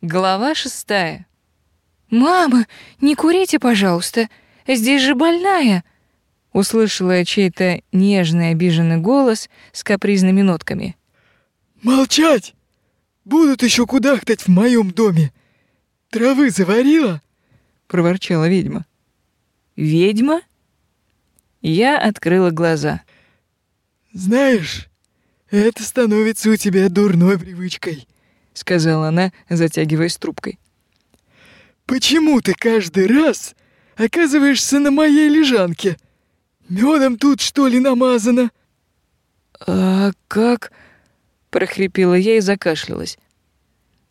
Глава шестая. «Мама, не курите, пожалуйста, здесь же больная!» Услышала я чей-то нежный обиженный голос с капризными нотками. «Молчать! Будут еще кудахтать в моем доме! Травы заварила?» — проворчала ведьма. «Ведьма?» Я открыла глаза. «Знаешь, это становится у тебя дурной привычкой», сказала она, затягиваясь трубкой. Почему ты каждый раз оказываешься на моей лежанке? Медом тут что ли намазано? А как? прохрипела я и закашлялась.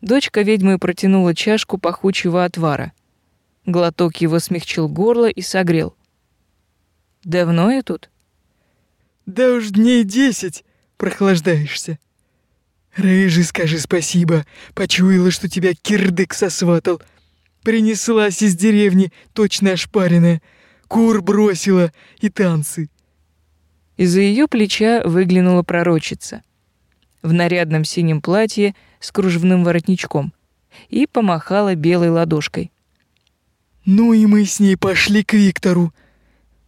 Дочка ведьмы протянула чашку пахучего отвара. Глоток его смягчил горло и согрел. Давно я тут? Да уж дней десять прохлаждаешься. Рыжий, скажи спасибо. Почуяла, что тебя кирдык сосватал. Принеслась из деревни, точно ошпаренная. Кур бросила и танцы. Из-за ее плеча выглянула пророчица в нарядном синем платье с кружевным воротничком и помахала белой ладошкой. «Ну и мы с ней пошли к Виктору».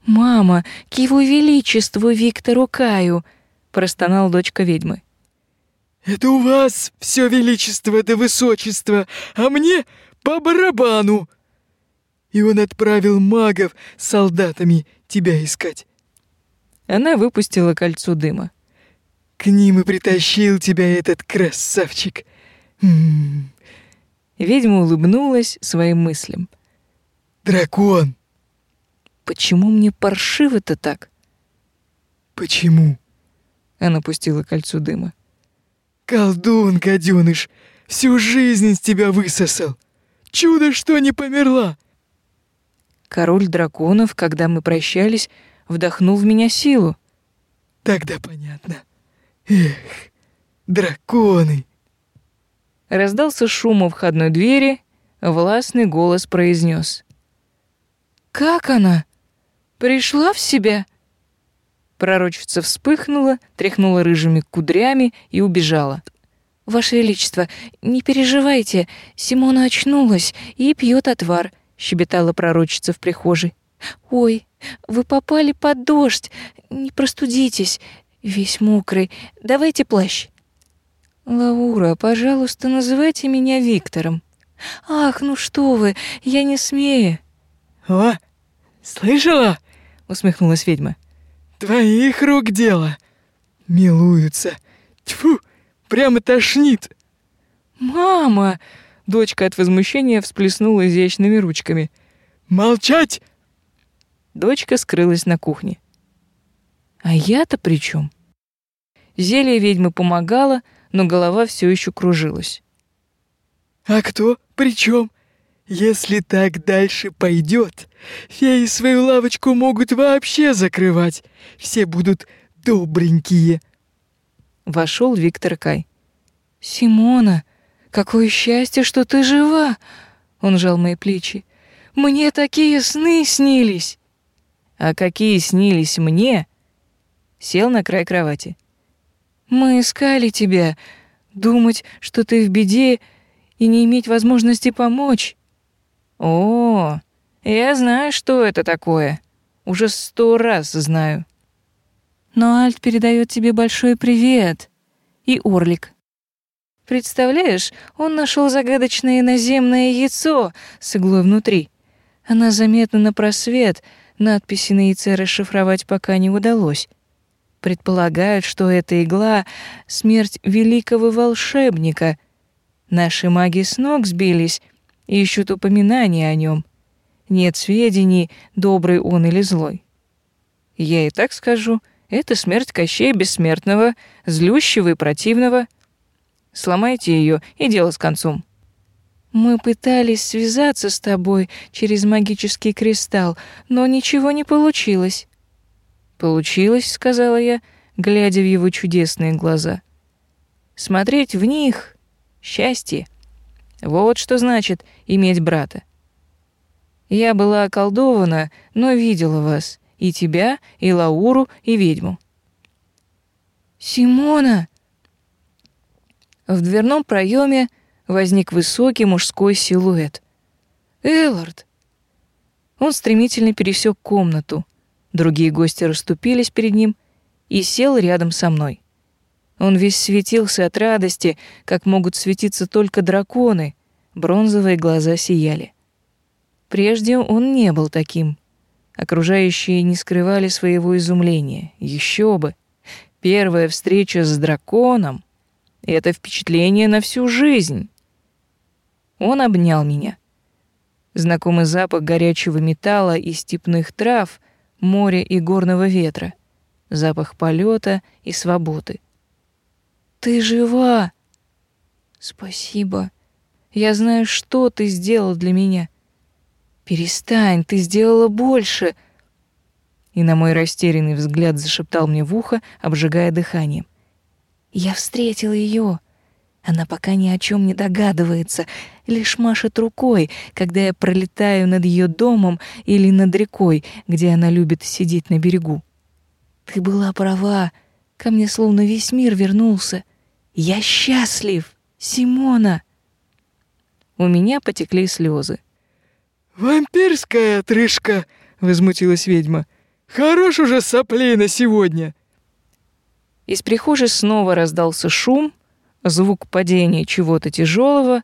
«Мама, к его величеству Виктору Каю», — простонала дочка ведьмы. Это у вас все величество да высочество, а мне по барабану. И он отправил магов с солдатами тебя искать. Она выпустила кольцо дыма. К ним и притащил тебя этот красавчик. М -м -м. Ведьма улыбнулась своим мыслям. Дракон. Почему мне паршиво-то так? Почему? Она пустила кольцо дыма. Колдун, гадюныш, всю жизнь из тебя высосал. Чудо, что не померла. Король драконов, когда мы прощались, вдохнул в меня силу. Тогда понятно. Эх, драконы. Раздался шум у входной двери, властный голос произнес: «Как она? Пришла в себя?» Пророчица вспыхнула, тряхнула рыжими кудрями и убежала. «Ваше Величество, не переживайте, Симона очнулась и пьет отвар», — щебетала пророчица в прихожей. «Ой, вы попали под дождь, не простудитесь, весь мокрый, давайте плащ». «Лаура, пожалуйста, называйте меня Виктором». «Ах, ну что вы, я не смею». «О, слышала?» — усмехнулась ведьма. Твоих рук дело. Милуются. Тьфу, прямо тошнит. Мама! Дочка от возмущения всплеснула изящными ручками. Молчать! Дочка скрылась на кухне. А я-то при чем? Зелье ведьмы помогало, но голова все еще кружилась. А кто при чем? Если так дальше пойдет, феи свою лавочку могут вообще закрывать. Все будут добренькие. Вошел Виктор Кай. Симона, какое счастье, что ты жива. Он жал мои плечи. Мне такие сны снились. А какие снились мне? Сел на край кровати. Мы искали тебя, думать, что ты в беде и не иметь возможности помочь. О, я знаю, что это такое. Уже сто раз знаю. Но Альт передает тебе большой привет. И Орлик. Представляешь, он нашел загадочное наземное яйцо с иглой внутри. Она заметна на просвет, надписи на яйце расшифровать пока не удалось. Предполагают, что эта игла — смерть великого волшебника. Наши маги с ног сбились, ищут упоминания о нем. Нет сведений, добрый он или злой. Я и так скажу, это смерть Кощея Бессмертного, злющего и противного. Сломайте ее и дело с концом. Мы пытались связаться с тобой через магический кристалл, но ничего не получилось. Получилось, сказала я, глядя в его чудесные глаза. Смотреть в них счастье. Вот что значит иметь брата. Я была околдована, но видела вас, и тебя, и Лауру, и ведьму. Симона! В дверном проеме возник высокий мужской силуэт. Эллард. Он стремительно пересек комнату. Другие гости расступились перед ним и сел рядом со мной. Он весь светился от радости, как могут светиться только драконы. Бронзовые глаза сияли. Прежде он не был таким. Окружающие не скрывали своего изумления. Еще бы. Первая встреча с драконом — это впечатление на всю жизнь. Он обнял меня. Знакомый запах горячего металла и степных трав, моря и горного ветра. Запах полета и свободы. Ты жива. Спасибо. Я знаю, что ты сделал для меня. Перестань, ты сделала больше. И на мой растерянный взгляд зашептал мне в ухо, обжигая дыханием. Я встретил ее. Она пока ни о чем не догадывается, лишь машет рукой, когда я пролетаю над ее домом или над рекой, где она любит сидеть на берегу. Ты была права, ко мне словно весь мир вернулся. Я счастлив, Симона. У меня потекли слезы. Вампирская отрыжка, возмутилась ведьма. Хорош уже сопли на сегодня. Из прихожей снова раздался шум, звук падения чего-то тяжелого,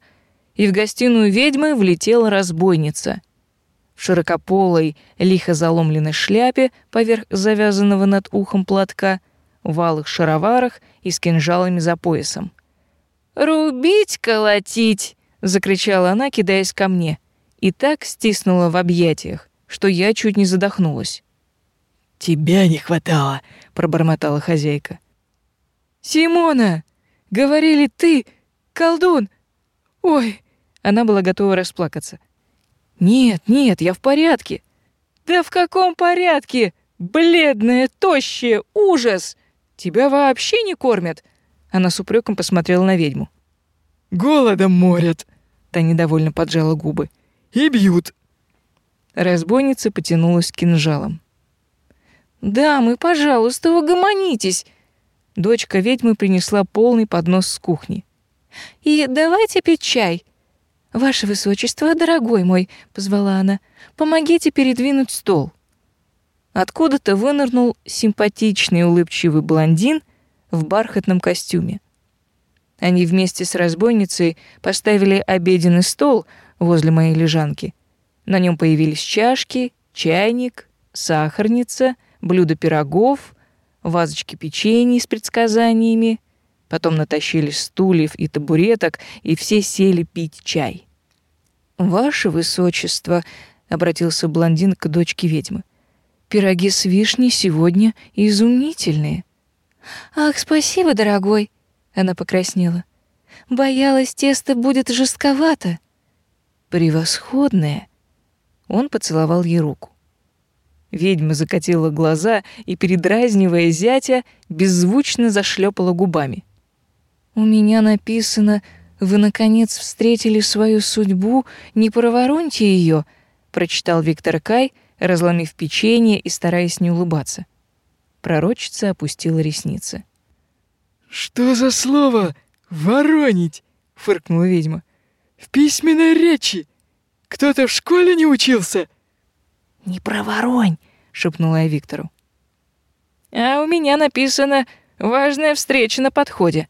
и в гостиную ведьмы влетела разбойница. В широкополой, лихо заломленной шляпе поверх завязанного над ухом платка — в алых шароварах и с кинжалами за поясом. «Рубить, колотить!» — закричала она, кидаясь ко мне, и так стиснула в объятиях, что я чуть не задохнулась. «Тебя не хватало!» — пробормотала хозяйка. «Симона! Говорили, ты колдун! Ой!» Она была готова расплакаться. «Нет, нет, я в порядке!» «Да в каком порядке? Бледная, тощая, ужас!» Тебя вообще не кормят?» Она с упреком посмотрела на ведьму. «Голодом морят!» Та недовольно поджала губы. «И бьют!» Разбойница потянулась к кинжалам. «Дамы, пожалуйста, угомонитесь!» Дочка ведьмы принесла полный поднос с кухни. «И давайте пить чай!» «Ваше высочество, дорогой мой!» — позвала она. «Помогите передвинуть стол!» Откуда-то вынырнул симпатичный улыбчивый блондин в бархатном костюме. Они вместе с разбойницей поставили обеденный стол возле моей лежанки. На нем появились чашки, чайник, сахарница, блюдо пирогов, вазочки печенья с предсказаниями. Потом натащили стульев и табуреток, и все сели пить чай. «Ваше высочество», — обратился блондин к дочке ведьмы, — Пироги с вишней сегодня изумительные. Ах, спасибо, дорогой, она покраснела. Боялась, тесто будет жестковато. Превосходное. Он поцеловал ей руку. Ведьма закатила глаза и, передразнивая зятя, беззвучно зашлепала губами. «У меня написано, вы, наконец, встретили свою судьбу, не провороньте ее», прочитал Виктор Кай — разломив печенье и стараясь не улыбаться. Пророчица опустила ресницы. «Что за слово «воронить»?» — фыркнула ведьма. «В письменной речи! Кто-то в школе не учился!» «Не проворонь!» — шепнула я Виктору. «А у меня написано «Важная встреча на подходе».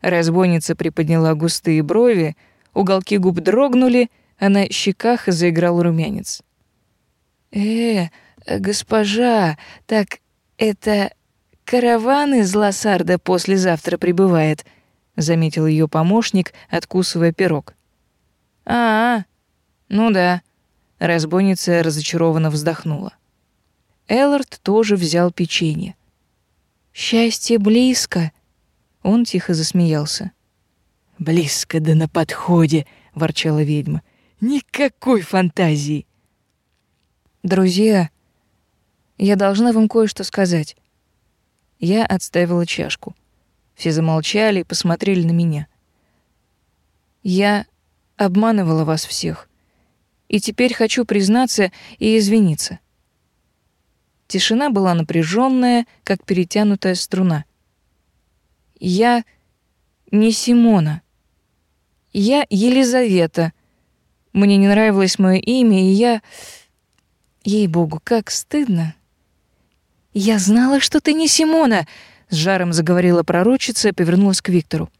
Разбойница приподняла густые брови, уголки губ дрогнули, а на щеках заиграл румянец. «Э, госпожа, так это караван из Лассарда послезавтра прибывает», — заметил ее помощник, откусывая пирог. «А, -а ну да», — разбойница разочарованно вздохнула. Эллард тоже взял печенье. «Счастье близко», — он тихо засмеялся. «Близко да на подходе», — ворчала ведьма. «Никакой фантазии». Друзья, я должна вам кое-что сказать. Я отставила чашку. Все замолчали и посмотрели на меня. Я обманывала вас всех. И теперь хочу признаться и извиниться. Тишина была напряженная, как перетянутая струна. Я не Симона. Я Елизавета. Мне не нравилось мое имя, и я... Ей-богу, как стыдно. «Я знала, что ты не Симона!» — с жаром заговорила пророчица и повернулась к Виктору.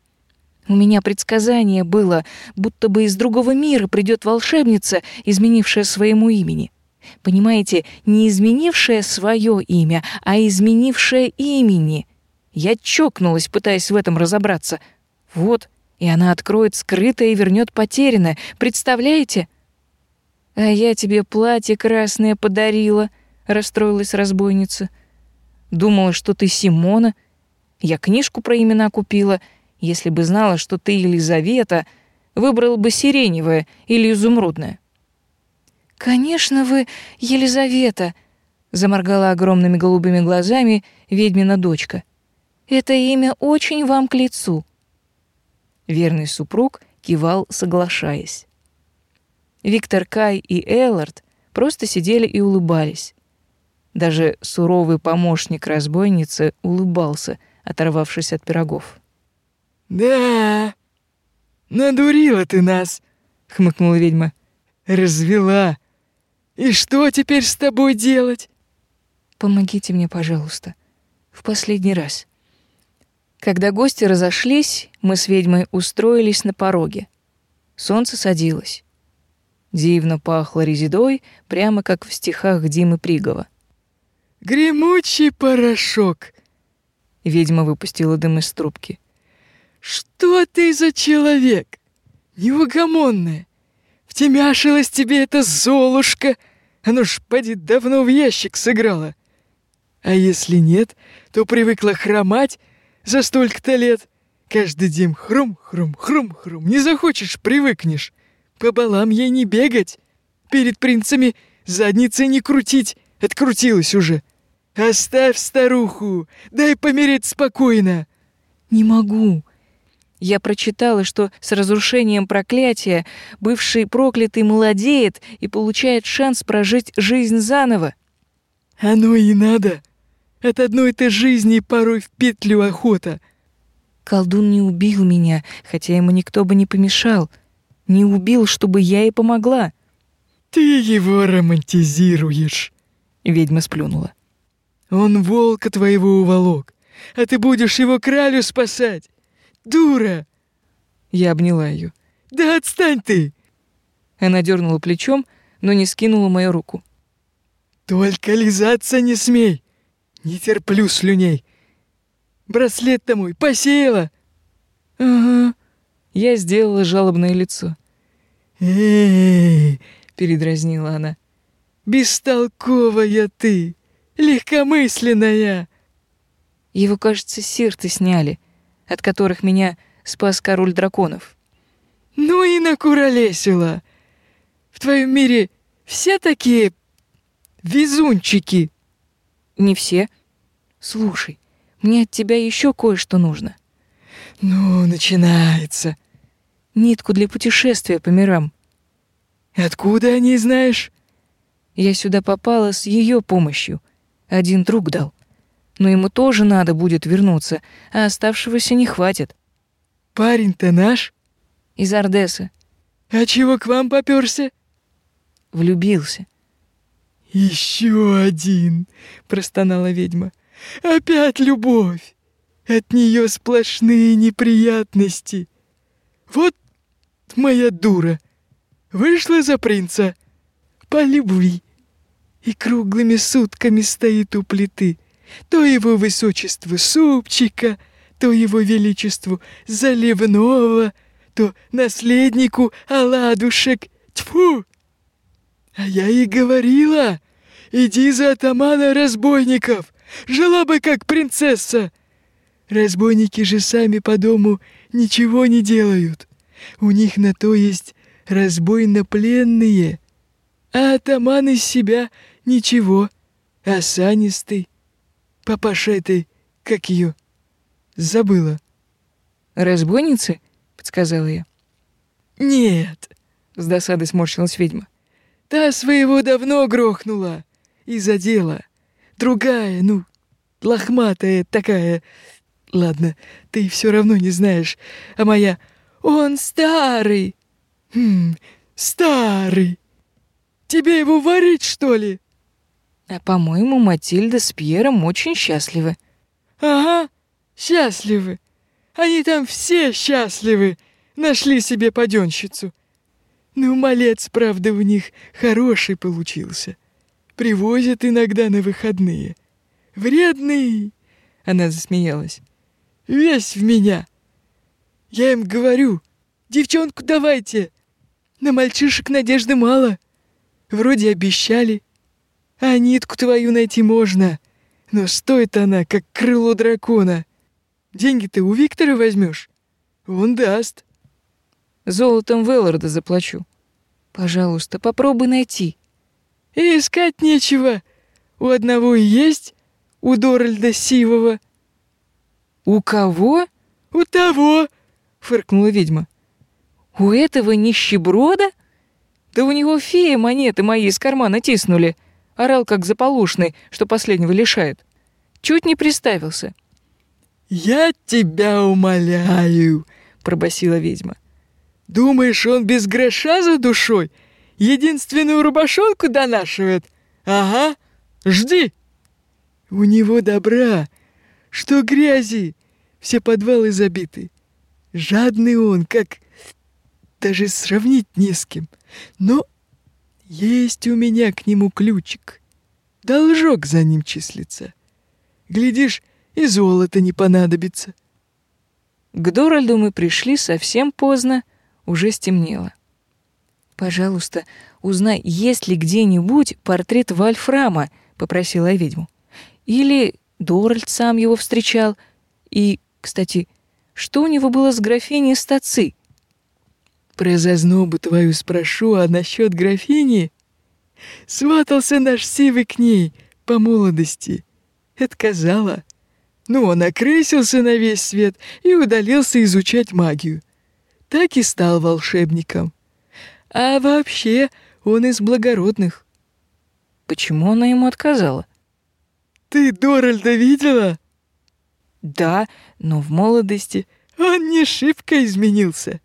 «У меня предсказание было, будто бы из другого мира придет волшебница, изменившая своему имени. Понимаете, не изменившая свое имя, а изменившая имени. Я чокнулась, пытаясь в этом разобраться. Вот, и она откроет скрытое и вернет потерянное. Представляете? А я тебе платье красное подарила, расстроилась разбойница. Думала, что ты Симона. Я книжку про имена купила. Если бы знала, что ты Елизавета, выбрала бы сиреневое или изумрудное. Конечно, вы Елизавета, заморгала огромными голубыми глазами ведьмина дочка. Это имя очень вам к лицу. Верный супруг кивал, соглашаясь. Виктор Кай и Эллард просто сидели и улыбались. Даже суровый помощник разбойницы улыбался, оторвавшись от пирогов. «Да, надурила ты нас», — хмыкнула ведьма. «Развела. И что теперь с тобой делать?» «Помогите мне, пожалуйста, в последний раз». Когда гости разошлись, мы с ведьмой устроились на пороге. Солнце садилось. Дивно пахло резидой, прямо как в стихах Димы Пригова. «Гремучий порошок!» Ведьма выпустила дым из трубки. «Что ты за человек? Неугомонная! Втемяшилась тебе эта золушка! Оно ж, поди, давно в ящик сыграла! А если нет, то привыкла хромать за столько-то лет. Каждый день хрум-хрум-хрум-хрум. Не захочешь, привыкнешь. По балам ей не бегать. Перед принцами задницей не крутить. Открутилась уже. Оставь старуху, дай помереть спокойно. Не могу. Я прочитала, что с разрушением проклятия бывший проклятый молодеет и получает шанс прожить жизнь заново. Оно и надо. От одной этой жизни порой в петлю охота. Колдун не убил меня, хотя ему никто бы не помешал. Не убил, чтобы я ей помогла. Ты его романтизируешь. Ведьма сплюнула. Он волка твоего уволок, а ты будешь его кралю спасать. Дура! Я обняла ее. Да отстань ты! Она дернула плечом, но не скинула мою руку. Только лизаться не смей. Не терплю слюней. Браслет-то мой посеяла. Ага. Я сделала жалобное лицо. Эй, передразнила она. Бестолковая ты, легкомысленная. Его, кажется, сирты сняли, от которых меня спас король драконов. Ну и накуролесила. В твоем мире все такие везунчики. Не все. Слушай, мне от тебя еще кое-что нужно. Ну, начинается. Нитку для путешествия по мирам. Откуда о ней знаешь? Я сюда попала с ее помощью. Один друг дал. Но ему тоже надо будет вернуться, а оставшегося не хватит. Парень-то наш? Из Ордеса. А чего к вам попёрся? Влюбился. Еще один, простонала ведьма. Опять любовь. От нее сплошные неприятности. Вот моя дура. Вышла за принца по любви и круглыми сутками стоит у плиты. То его высочеству супчика, то его величеству заливного, то наследнику оладушек. Тьфу! А я и говорила, иди за атамана разбойников, жила бы как принцесса. Разбойники же сами по дому ничего не делают. У них на то есть разбойно-пленные. А атаман из себя ничего, осанистый. Папаша этой, как ее, забыла. «Разбойницы?» — подсказала я. «Нет», — с досадой сморщилась ведьма. Та своего давно грохнула и задела. Другая, ну, лохматая такая. Ладно, ты все равно не знаешь. А моя Он старый. Хм, старый. Тебе его варить, что ли? А по-моему, Матильда с Пьером очень счастливы. Ага, счастливы. Они там все счастливы. Нашли себе паденщицу. Ну, малец, правда, у них хороший получился. Привозят иногда на выходные. Вредный. Она засмеялась. Весь в меня. Я им говорю, девчонку давайте. На мальчишек надежды мало. Вроде обещали. А нитку твою найти можно. Но стоит она, как крыло дракона. Деньги ты у Виктора возьмешь. Он даст. Золотом Велларда заплачу. Пожалуйста, попробуй найти. И искать нечего. У одного и есть, у Доральда Сивого. У кого? У того, фыркнула ведьма. У этого нищеброда? Да у него фея монеты мои из кармана тиснули. Орал как заполушный, что последнего лишает. Чуть не приставился. «Я тебя умоляю», — пробасила ведьма. «Думаешь, он без гроша за душой? Единственную рубашонку донашивает? Ага, жди!» «У него добра, что грязи, все подвалы забиты. Жадный он, как даже сравнить не с кем. Но есть у меня к нему ключик. Должок за ним числится. Глядишь, и золото не понадобится. К Доральду мы пришли совсем поздно, уже стемнело. «Пожалуйста, узнай, есть ли где-нибудь портрет Вольфрама», — попросила я ведьму. «Или Доральд сам его встречал. И, кстати, что у него было с графиней Стаци?» Про зазнобу твою спрошу, а насчет графини... Сватался наш Сивый к ней по молодости. Отказала. Ну, он окрысился на весь свет и удалился изучать магию. Так и стал волшебником. А вообще он из благородных. Почему она ему отказала? Ты Доральда видела? Да, но в молодости он не шибко изменился.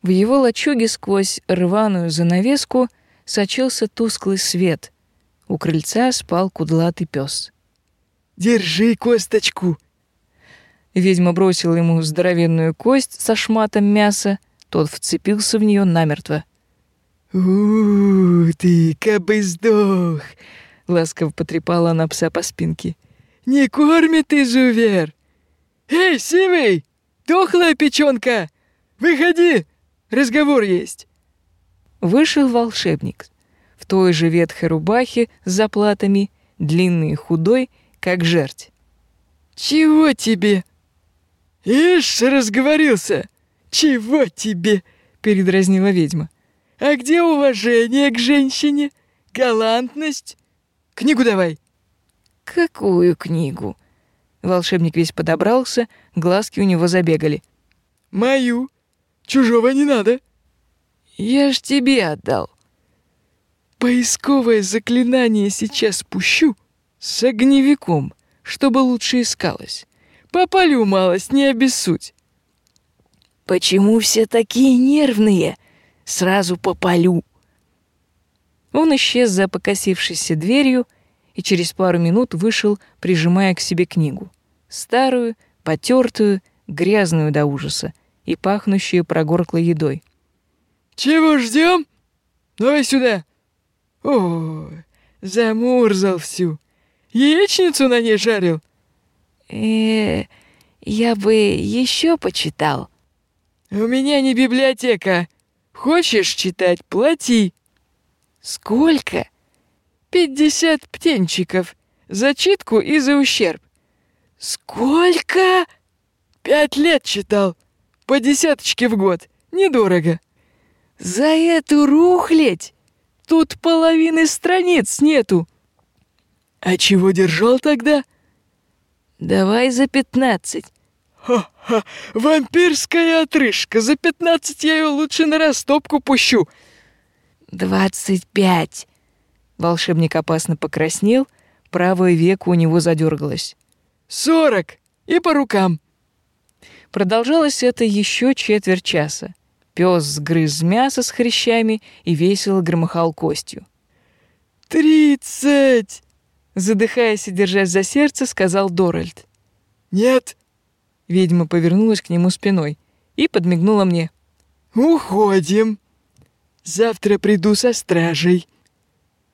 В его лачуге сквозь рваную занавеску сочился тусклый свет. У крыльца спал кудлатый пес. «Держи косточку!» Ведьма бросила ему здоровенную кость со шматом мяса, тот вцепился в нее намертво. «У, ты, кабы сдох!» — ласково потрепала она пса по спинке. «Не кормит изувер! Эй, сивый! Дохлая печенка! Выходи! Разговор есть!» Вышел волшебник в той же ветхой рубахе с заплатами, длинный и худой, как жерть. «Чего тебе?» «Ишь, разговорился! Чего тебе?» — передразнила ведьма. «А где уважение к женщине? Галантность? Книгу давай!» «Какую книгу?» Волшебник весь подобрался, глазки у него забегали. «Мою!» Чужого не надо. Я ж тебе отдал. Поисковое заклинание сейчас пущу с огневиком, чтобы лучше искалось. Попалю малость, не обессудь. Почему все такие нервные? Сразу попалю. Он исчез за покосившейся дверью и через пару минут вышел, прижимая к себе книгу. Старую, потертую, грязную до ужаса и пахнущие прогорклой едой. «Чего ждем? Давай сюда!» «О, замурзал всю. Яичницу на ней жарил?» э я бы еще почитал». «У меня не библиотека. Хочешь читать — плати». «Сколько?» «Пятьдесят птенчиков. За читку и за ущерб». «Сколько?» «Пять лет читал. По десяточке в год. Недорого. За эту рухлядь? Тут половины страниц нету. А чего держал тогда? Давай за пятнадцать. Ха-ха, вампирская отрыжка. За пятнадцать я ее лучше на растопку пущу. Двадцать пять. Волшебник опасно покраснел, правое веко у него задергалось. Сорок. И по рукам. Продолжалось это еще четверть часа. Пес сгрыз мясо с хрящами и весело громыхал костью. «Тридцать!» Задыхаясь и держась за сердце, сказал Доральд. «Нет!» Ведьма повернулась к нему спиной и подмигнула мне. «Уходим. Завтра приду со стражей.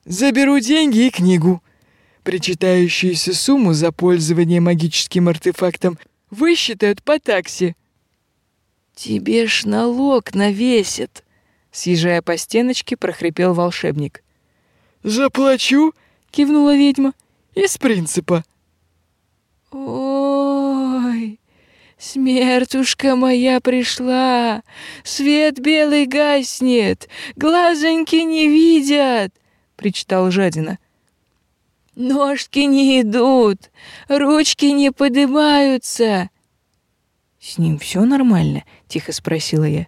Заберу деньги и книгу. Причитающуюся сумму за пользование магическим артефактом высчитают по такси». «Тебе ж налог навесят!» Съезжая по стеночке, прохрипел волшебник. «Заплачу!» — кивнула ведьма. «Из принципа». «Ой, смертушка моя пришла! Свет белый гаснет, глазоньки не видят!» — причитал жадина. «Ножки не идут, ручки не поднимаются!» «С ним все нормально?» — тихо спросила я.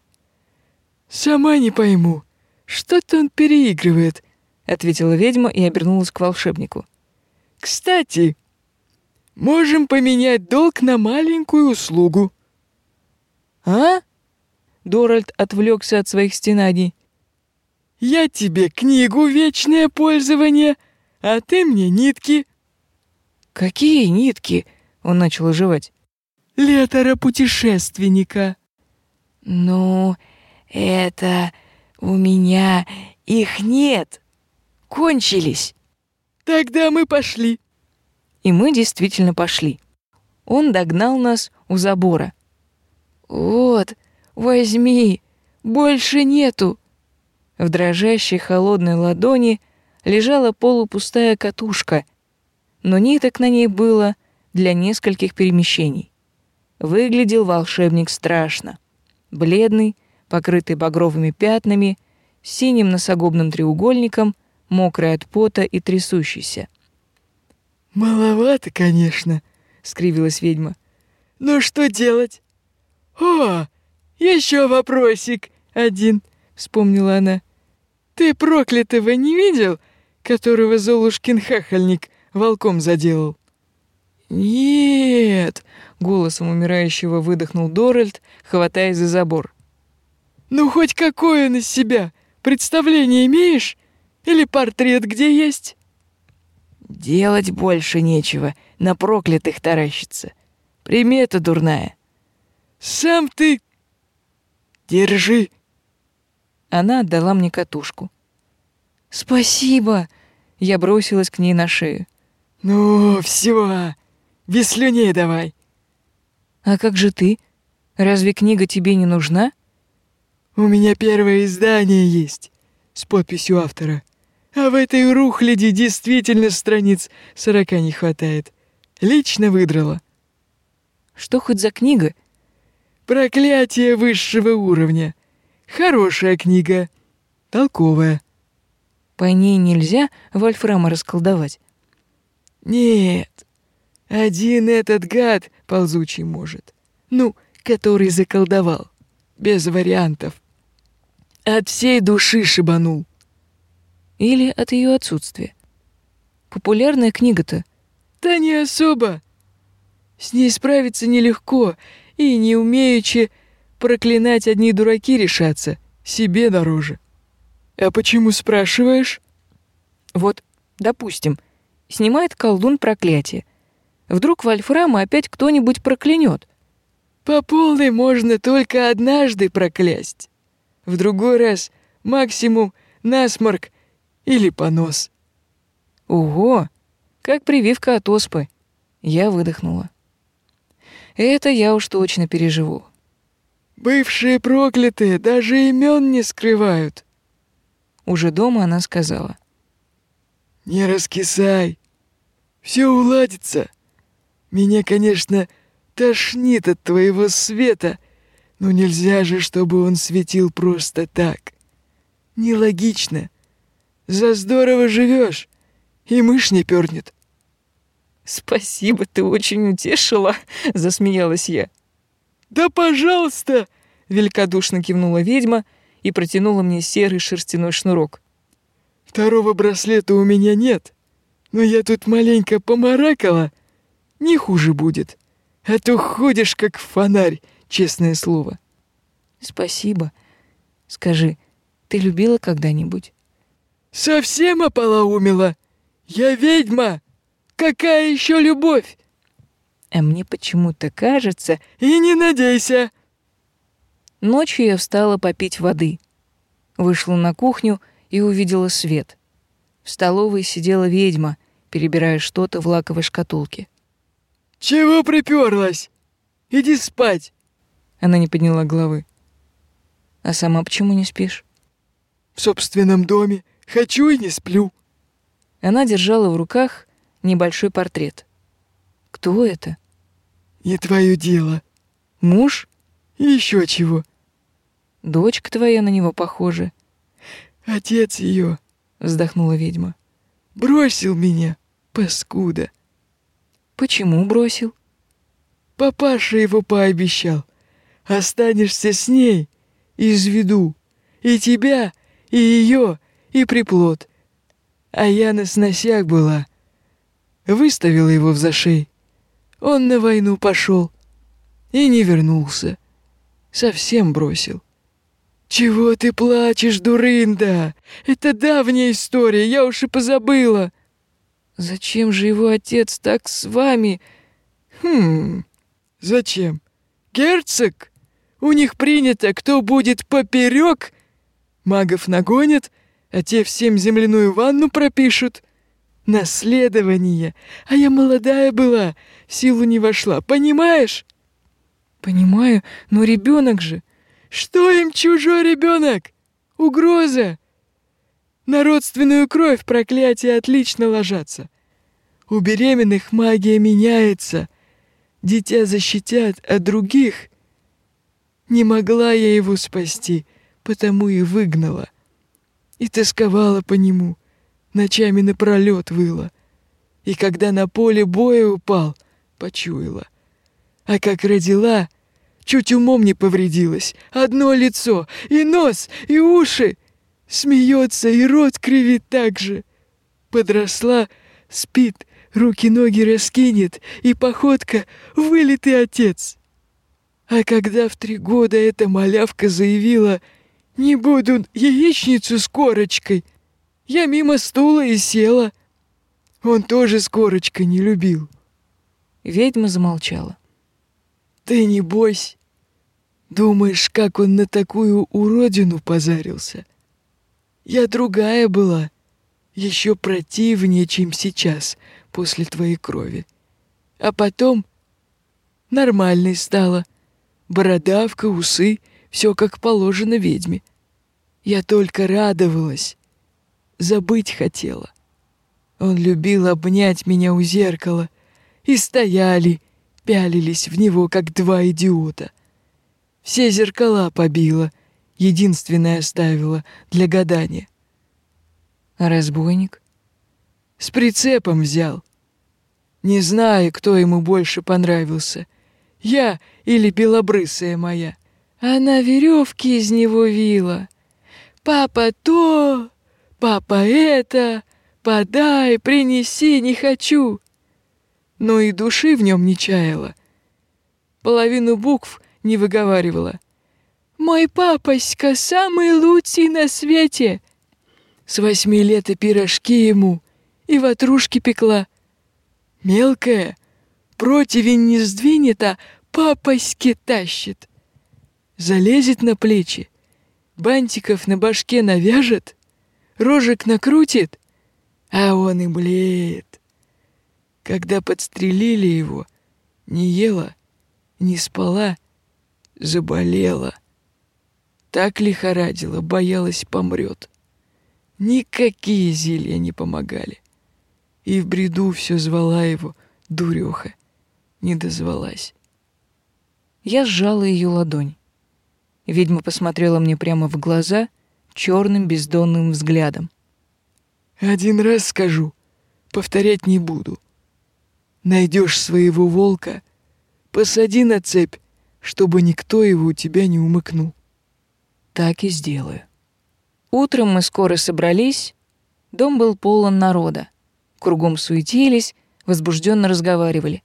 «Сама не пойму. Что-то он переигрывает», — ответила ведьма и обернулась к волшебнику. «Кстати, можем поменять долг на маленькую услугу». «А?» — Доральд отвлекся от своих стенаний. «Я тебе книгу «Вечное пользование», а ты мне нитки». «Какие нитки?» — он начал оживать летора путешественника. Ну, это у меня их нет. Кончились. Тогда мы пошли. И мы действительно пошли. Он догнал нас у забора. Вот, возьми, больше нету. В дрожащей холодной ладони лежала полупустая катушка, но ниток на ней было для нескольких перемещений. Выглядел волшебник страшно. Бледный, покрытый багровыми пятнами, синим носогубным треугольником, мокрый от пота и трясущийся. «Маловато, конечно», — скривилась ведьма. «Но что делать?» «О, еще вопросик один», — вспомнила она. «Ты проклятого не видел, которого Золушкин хахальник волком заделал?» «Нет», — голосом умирающего выдохнул Доральд, хватаясь за забор. «Ну, хоть какое он из себя? Представление имеешь? Или портрет где есть?» «Делать больше нечего, на проклятых таращиться. Примета дурная». «Сам ты...» «Держи». Она отдала мне катушку. «Спасибо!» Я бросилась к ней на шею. «Ну, все, без слюней давай. А как же ты? Разве книга тебе не нужна? У меня первое издание есть с подписью автора. А в этой рухляди действительно страниц сорока не хватает. Лично выдрала. Что хоть за книга? Проклятие высшего уровня. Хорошая книга. Толковая. По ней нельзя вольфрама расколдовать? Нет, один этот гад ползучий может. Ну, который заколдовал. Без вариантов. От всей души шибанул. Или от ее отсутствия. Популярная книга-то. Да не особо. С ней справиться нелегко, и не умеючи проклинать одни дураки решаться, себе дороже. А почему спрашиваешь? Вот, допустим, снимает колдун проклятие — Вдруг Вольфрама опять кто-нибудь проклянет. По полной можно только однажды проклясть. В другой раз максимум насморк или понос. Ого, как прививка от оспы. Я выдохнула. Это я уж точно переживу. Бывшие проклятые даже имен не скрывают. Уже дома она сказала. Не раскисай. Все уладится. Меня, конечно, тошнит от твоего света, но нельзя же, чтобы он светил просто так. Нелогично. За здорово живешь, и мышь не пернет. Спасибо, ты очень утешила, засмеялась я. Да, пожалуйста, великодушно кивнула ведьма и протянула мне серый шерстяной шнурок. Второго браслета у меня нет, но я тут маленько помаракала — не хуже будет. А то ходишь как фонарь честное слово. Спасибо. Скажи, ты любила когда-нибудь? Совсем ополоумела? Я ведьма! Какая еще любовь? А мне почему-то кажется... И не надейся! Ночью я встала попить воды. Вышла на кухню и увидела свет. В столовой сидела ведьма, перебирая что-то в лаковой шкатулке. «Чего приперлась? Иди спать!» Она не подняла головы. «А сама почему не спишь?» «В собственном доме. Хочу и не сплю». Она держала в руках небольшой портрет. «Кто это?» «Не твое дело». «Муж?» «И еще чего?» «Дочка твоя на него похожа». «Отец ее», — вздохнула ведьма. «Бросил меня, паскуда». «Почему бросил?» «Папаша его пообещал. Останешься с ней, из виду, и тебя, и ее, и приплод. А я на сносях была. Выставила его в зашей. Он на войну пошел и не вернулся. Совсем бросил. «Чего ты плачешь, дурында? Это давняя история, я уж и позабыла». «Зачем же его отец так с вами?» «Хм, зачем? Герцог? У них принято, кто будет поперек, магов нагонят, а те всем земляную ванну пропишут. Наследование. А я молодая была, силу не вошла, понимаешь?» «Понимаю, но ребенок же...» Что им чужой ребенок? Угроза. На родственную кровь проклятия отлично ложатся. У беременных магия меняется. Дитя защитят, а других... Не могла я его спасти, потому и выгнала. И тосковала по нему, ночами напролет выла. И когда на поле боя упал, почуяла. А как родила, Чуть умом не повредилась. Одно лицо, и нос, и уши. Смеется, и рот кривит так же. Подросла, спит, руки-ноги раскинет, и походка — вылитый отец. А когда в три года эта малявка заявила «Не буду яичницу с корочкой», я мимо стула и села. Он тоже с корочкой не любил. Ведьма замолчала. Ты не бойся. Думаешь, как он на такую уродину позарился? Я другая была, еще противнее, чем сейчас, после твоей крови. А потом нормальной стала. Бородавка, усы, все как положено ведьме. Я только радовалась, забыть хотела. Он любил обнять меня у зеркала, и стояли, пялились в него, как два идиота. Все зеркала побила, единственное оставила для гадания. Разбойник? С прицепом взял. Не знаю, кто ему больше понравился, я или белобрысая моя. Она веревки из него вила. Папа то, папа это, подай, принеси, не хочу но и души в нем не чаяла. Половину букв не выговаривала. «Мой папаська самый лучший на свете!» С восьми лет и пирожки ему, и ватрушки пекла. Мелкая, противень не сдвинет, а папаськи тащит. Залезет на плечи, бантиков на башке навяжет, рожек накрутит, а он и блеет. Когда подстрелили его, не ела, не спала, заболела. Так лихорадила, боялась помрет. Никакие зелья не помогали. И в бреду все звала его дуреха. Не дозвалась. Я сжала ее ладонь. Ведьма посмотрела мне прямо в глаза черным бездонным взглядом. «Один раз скажу, повторять не буду. Найдешь своего волка, посади на цепь, чтобы никто его у тебя не умыкнул. Так и сделаю. Утром мы скоро собрались. Дом был полон народа. Кругом суетились, возбужденно разговаривали.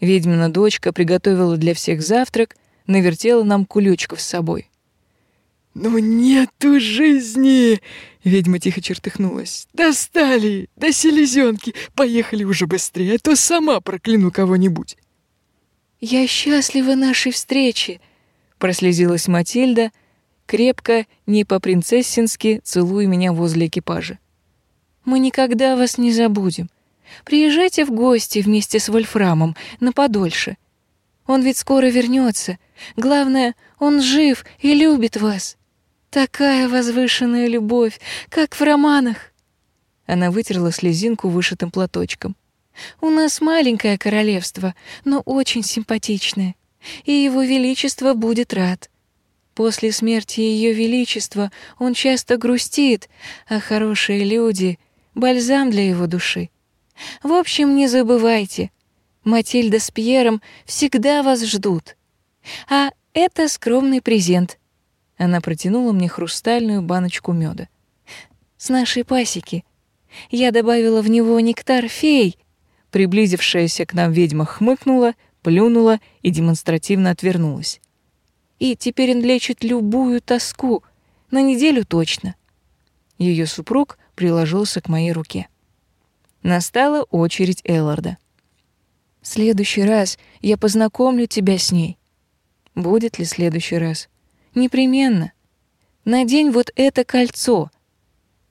Ведьмина дочка приготовила для всех завтрак, навертела нам кулечков с собой. «Ну нету жизни!» Ведьма тихо чертыхнулась. «Достали! Да селезенки! Поехали уже быстрее, а то сама прокляну кого-нибудь!» «Я счастлива нашей встрече!» Прослезилась Матильда, крепко, не по-принцессински, целуя меня возле экипажа. «Мы никогда вас не забудем. Приезжайте в гости вместе с Вольфрамом на подольше. Он ведь скоро вернется. Главное, он жив и любит вас. Такая возвышенная любовь, как в романах. Она вытерла слезинку вышитым платочком. У нас маленькое королевство, но очень симпатичное, и его величество будет рад. После смерти ее величества он часто грустит, а хорошие люди — бальзам для его души. В общем, не забывайте, Матильда с Пьером всегда вас ждут. А это скромный презент — она протянула мне хрустальную баночку меда. «С нашей пасеки. Я добавила в него нектар фей». Приблизившаяся к нам ведьма хмыкнула, плюнула и демонстративно отвернулась. «И теперь он лечит любую тоску. На неделю точно». Ее супруг приложился к моей руке. Настала очередь Элларда. «В следующий раз я познакомлю тебя с ней». «Будет ли следующий раз?» Непременно. Надень вот это кольцо.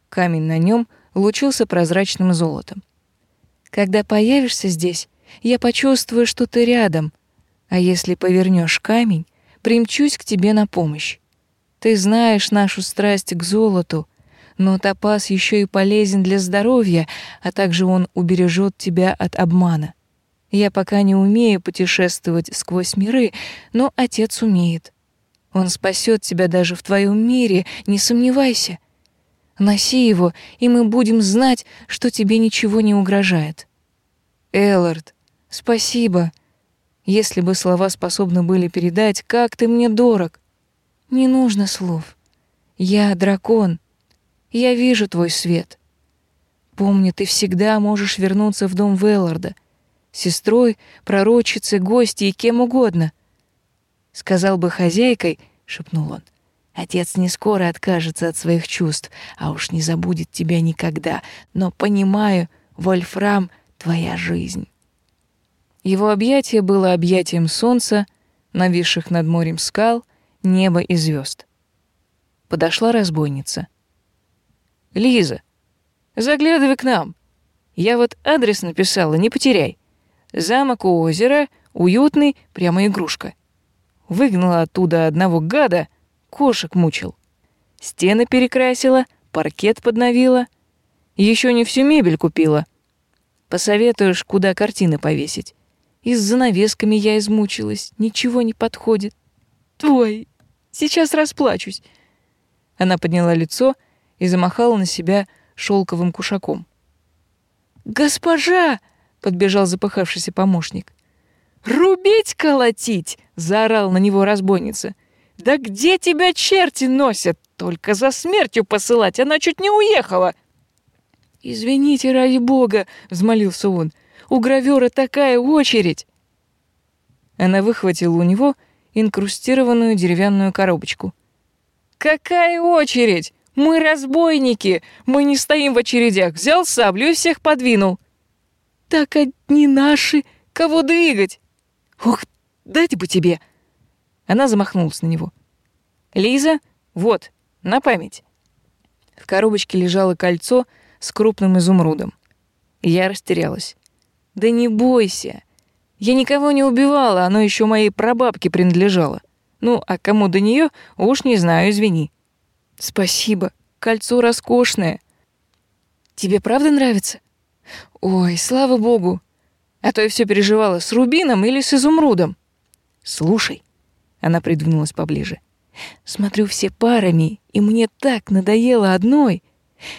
Камень на нем лучился прозрачным золотом. Когда появишься здесь, я почувствую, что ты рядом. А если повернешь камень, примчусь к тебе на помощь. Ты знаешь нашу страсть к золоту, но топаз еще и полезен для здоровья, а также он убережет тебя от обмана. Я пока не умею путешествовать сквозь миры, но отец умеет. Он спасет тебя даже в твоем мире, не сомневайся. Носи его, и мы будем знать, что тебе ничего не угрожает. Эллард, спасибо. Если бы слова способны были передать, как ты мне дорог. Не нужно слов. Я дракон. Я вижу твой свет. Помни, ты всегда можешь вернуться в дом Велларда. Сестрой, пророчицей, гостьей кем угодно — Сказал бы хозяйкой, шепнул он. Отец не скоро откажется от своих чувств, а уж не забудет тебя никогда. Но понимаю, Вольфрам, твоя жизнь. Его объятие было объятием солнца, нависших над морем скал, неба и звезд. Подошла разбойница. Лиза, заглядывай к нам. Я вот адрес написала, не потеряй. Замок у озера, уютный, прямо игрушка. Выгнала оттуда одного гада, кошек мучил. Стены перекрасила, паркет подновила. Еще не всю мебель купила. Посоветуешь, куда картины повесить. И с занавесками я измучилась, ничего не подходит. Твой, сейчас расплачусь. Она подняла лицо и замахала на себя шелковым кушаком. «Госпожа!» — подбежал запыхавшийся помощник. «Рубить, колотить!» — заорал на него разбойница. «Да где тебя черти носят? Только за смертью посылать, она чуть не уехала!» «Извините, ради бога!» — взмолился он. «У гравера такая очередь!» Она выхватила у него инкрустированную деревянную коробочку. «Какая очередь? Мы разбойники! Мы не стоим в очередях! Взял саблю и всех подвинул!» «Так одни наши! Кого двигать?» «Ух, дайте бы тебе!» Она замахнулась на него. «Лиза, вот, на память». В коробочке лежало кольцо с крупным изумрудом. Я растерялась. «Да не бойся. Я никого не убивала, оно еще моей прабабке принадлежало. Ну, а кому до нее, уж не знаю, извини». «Спасибо, кольцо роскошное». «Тебе правда нравится?» «Ой, слава богу, а то я все переживала, с рубином или с изумрудом. Слушай, она придвинулась поближе. Смотрю все парами, и мне так надоело одной.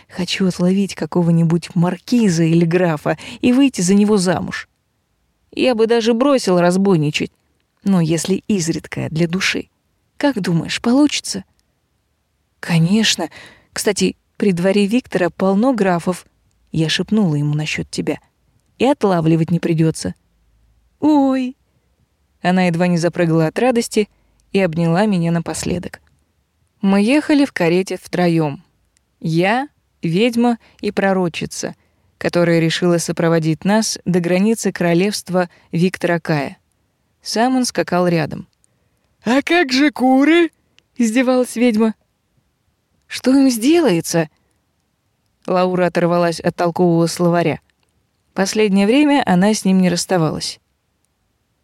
Хочу отловить какого-нибудь маркиза или графа и выйти за него замуж. Я бы даже бросил разбойничать, но если изредка для души. Как думаешь, получится? Конечно. Кстати, при дворе Виктора полно графов. Я шепнула ему насчет тебя — и отлавливать не придется. Ой! Она едва не запрыгала от радости и обняла меня напоследок. Мы ехали в карете втроем. Я, ведьма и пророчица, которая решила сопроводить нас до границы королевства Виктора Кая. Сам он скакал рядом. «А как же куры?» — издевалась ведьма. «Что им сделается?» Лаура оторвалась от толкового словаря. Последнее время она с ним не расставалась.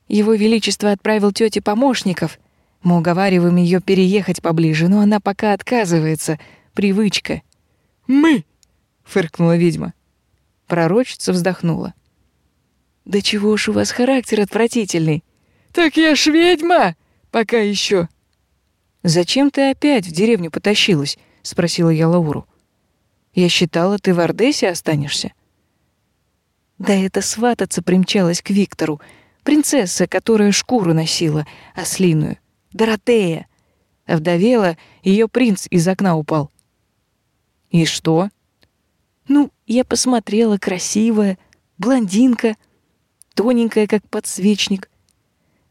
Его Величество отправил тете помощников. Мы уговариваем ее переехать поближе, но она пока отказывается. Привычка. «Мы!» — фыркнула ведьма. Пророчица вздохнула. «Да чего ж у вас характер отвратительный?» «Так я ж ведьма! Пока еще. «Зачем ты опять в деревню потащилась?» — спросила я Лауру. «Я считала, ты в Ордесе останешься». Да это свататься примчалась к Виктору. Принцесса, которая шкуру носила, ослиную. Доротея. Овдовела, ее принц из окна упал. И что? Ну, я посмотрела, красивая, блондинка, тоненькая, как подсвечник.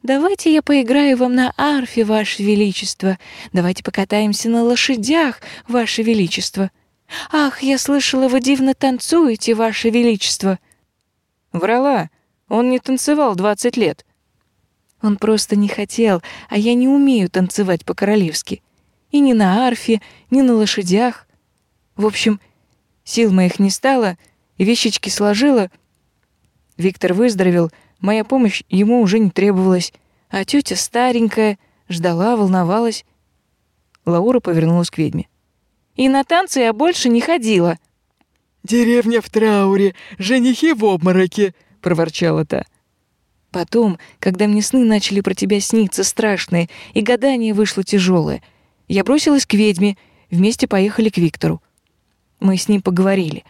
Давайте я поиграю вам на арфе, ваше величество. Давайте покатаемся на лошадях, ваше величество. Ах, я слышала, вы дивно танцуете, ваше величество. Врала. Он не танцевал двадцать лет. Он просто не хотел, а я не умею танцевать по-королевски. И ни на арфе, ни на лошадях. В общем, сил моих не стало, вещички сложила. Виктор выздоровел, моя помощь ему уже не требовалась, а тетя старенькая, ждала, волновалась. Лаура повернулась к ведьме. И на танцы я больше не ходила. «Деревня в трауре, женихи в обмороке», — проворчала та. Потом, когда мне сны начали про тебя сниться страшные, и гадание вышло тяжелое, я бросилась к ведьме, вместе поехали к Виктору. Мы с ним поговорили.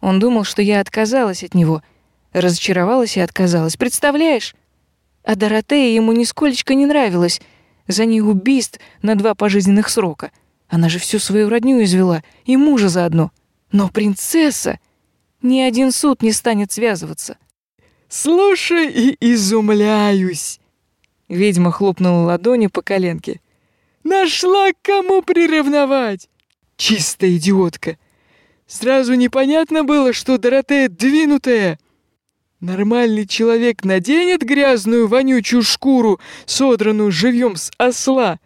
Он думал, что я отказалась от него. Разочаровалась и отказалась. Представляешь? А Доротея ему нисколечко не нравилась. За ней убийств на два пожизненных срока. Она же всю свою родню извела, и мужа заодно. Но принцесса... Ни один суд не станет связываться. «Слушай и изумляюсь!» Ведьма хлопнула ладонью по коленке. «Нашла, кому приревновать! Чистая идиотка! Сразу непонятно было, что Доротея двинутая. Нормальный человек наденет грязную вонючую шкуру, содранную живьем с осла,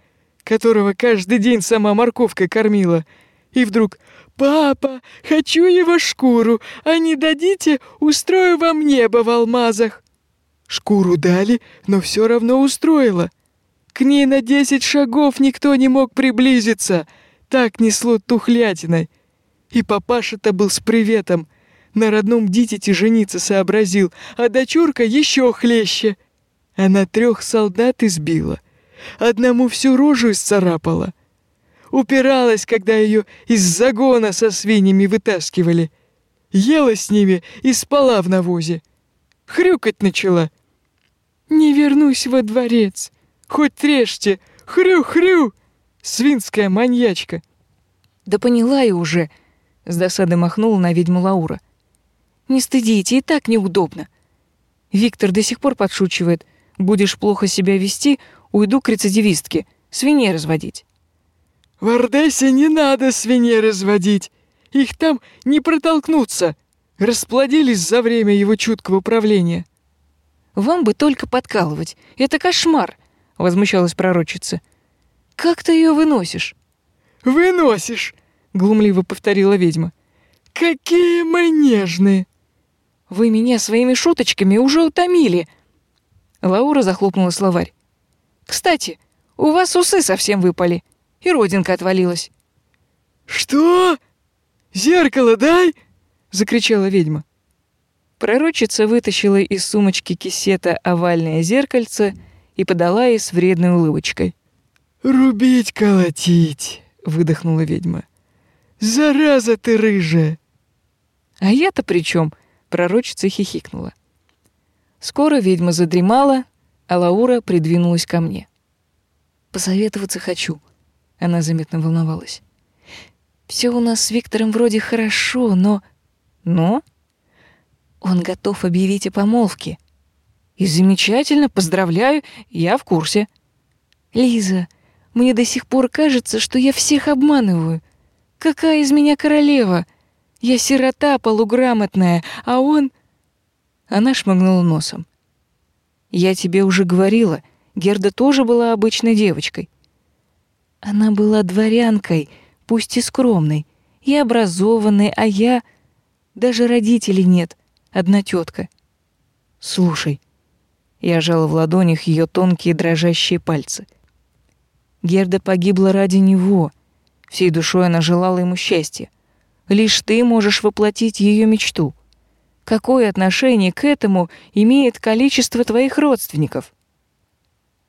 которого каждый день сама морковкой кормила. И вдруг «Папа, хочу его шкуру, а не дадите, устрою вам небо в алмазах». Шкуру дали, но все равно устроила. К ней на десять шагов никто не мог приблизиться. Так несло тухлятиной. И папаша-то был с приветом. На родном дитяти жениться сообразил, а дочурка еще хлеще. Она трех солдат избила. Одному всю рожу исцарапала. Упиралась, когда ее из загона со свиньями вытаскивали. Ела с ними и спала в навозе. Хрюкать начала. «Не вернусь во дворец. Хоть трежьте. Хрю-хрю!» Свинская маньячка. «Да поняла я уже», с досады махнула на ведьму Лаура. «Не стыдите, и так неудобно. Виктор до сих пор подшучивает. Будешь плохо себя вести, уйду к рецидивистке, свиней разводить». «В Ордесе не надо свиней разводить. Их там не протолкнуться. Расплодились за время его чуткого правления». «Вам бы только подкалывать. Это кошмар», — возмущалась пророчица. «Как ты ее выносишь?» «Выносишь!» глумливо повторила ведьма. Какие мы нежные. Вы меня своими шуточками уже утомили. Лаура захлопнула словарь. Кстати, у вас усы совсем выпали, и родинка отвалилась. Что? Зеркало дай! закричала ведьма. Пророчица вытащила из сумочки кисета овальное зеркальце и подала ей с вредной улыбочкой. «Рубить, колотить!» — выдохнула ведьма. Зараза ты рыжая!» «А я-то при чем? пророчица хихикнула. Скоро ведьма задремала, а Лаура придвинулась ко мне. «Посоветоваться хочу», — она заметно волновалась. Все у нас с Виктором вроде хорошо, но...» «Но?» «Он готов объявить о помолвке». «И замечательно, поздравляю, я в курсе». Лиза, мне до сих пор кажется, что я всех обманываю. Какая из меня королева? Я сирота полуграмотная, а он...» Она шмыгнула носом. «Я тебе уже говорила, Герда тоже была обычной девочкой. Она была дворянкой, пусть и скромной, и образованной, а я... Даже родителей нет, одна тетка. Слушай, я жала в ладонях ее тонкие дрожащие пальцы. Герда погибла ради него. Всей душой она желала ему счастья. Лишь ты можешь воплотить ее мечту. Какое отношение к этому имеет количество твоих родственников?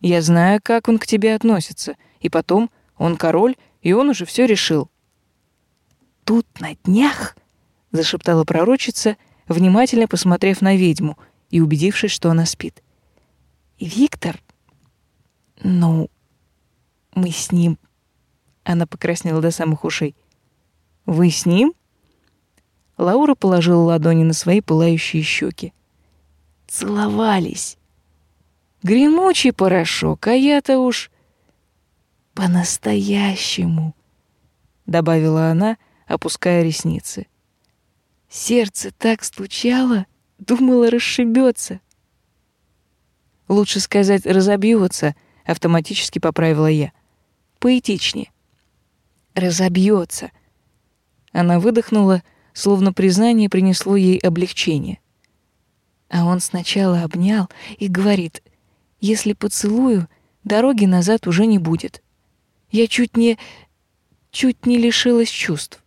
Я знаю, как он к тебе относится, и потом он король, и он уже все решил. Тут на днях, зашептала пророчица, внимательно посмотрев на ведьму и убедившись, что она спит. Виктор, ну, мы с ним. Она покраснела до самых ушей. Вы с ним? Лаура положила ладони на свои пылающие щеки. Целовались. Гремучий порошок, а я-то уж по-настоящему, добавила она, опуская ресницы. Сердце так стучало, думала, расшибется. Лучше сказать, разобьется, автоматически поправила я. Поэтичнее. Разобьется. Она выдохнула, словно признание принесло ей облегчение. А он сначала обнял и говорит: "Если поцелую, дороги назад уже не будет". Я чуть не чуть не лишилась чувств.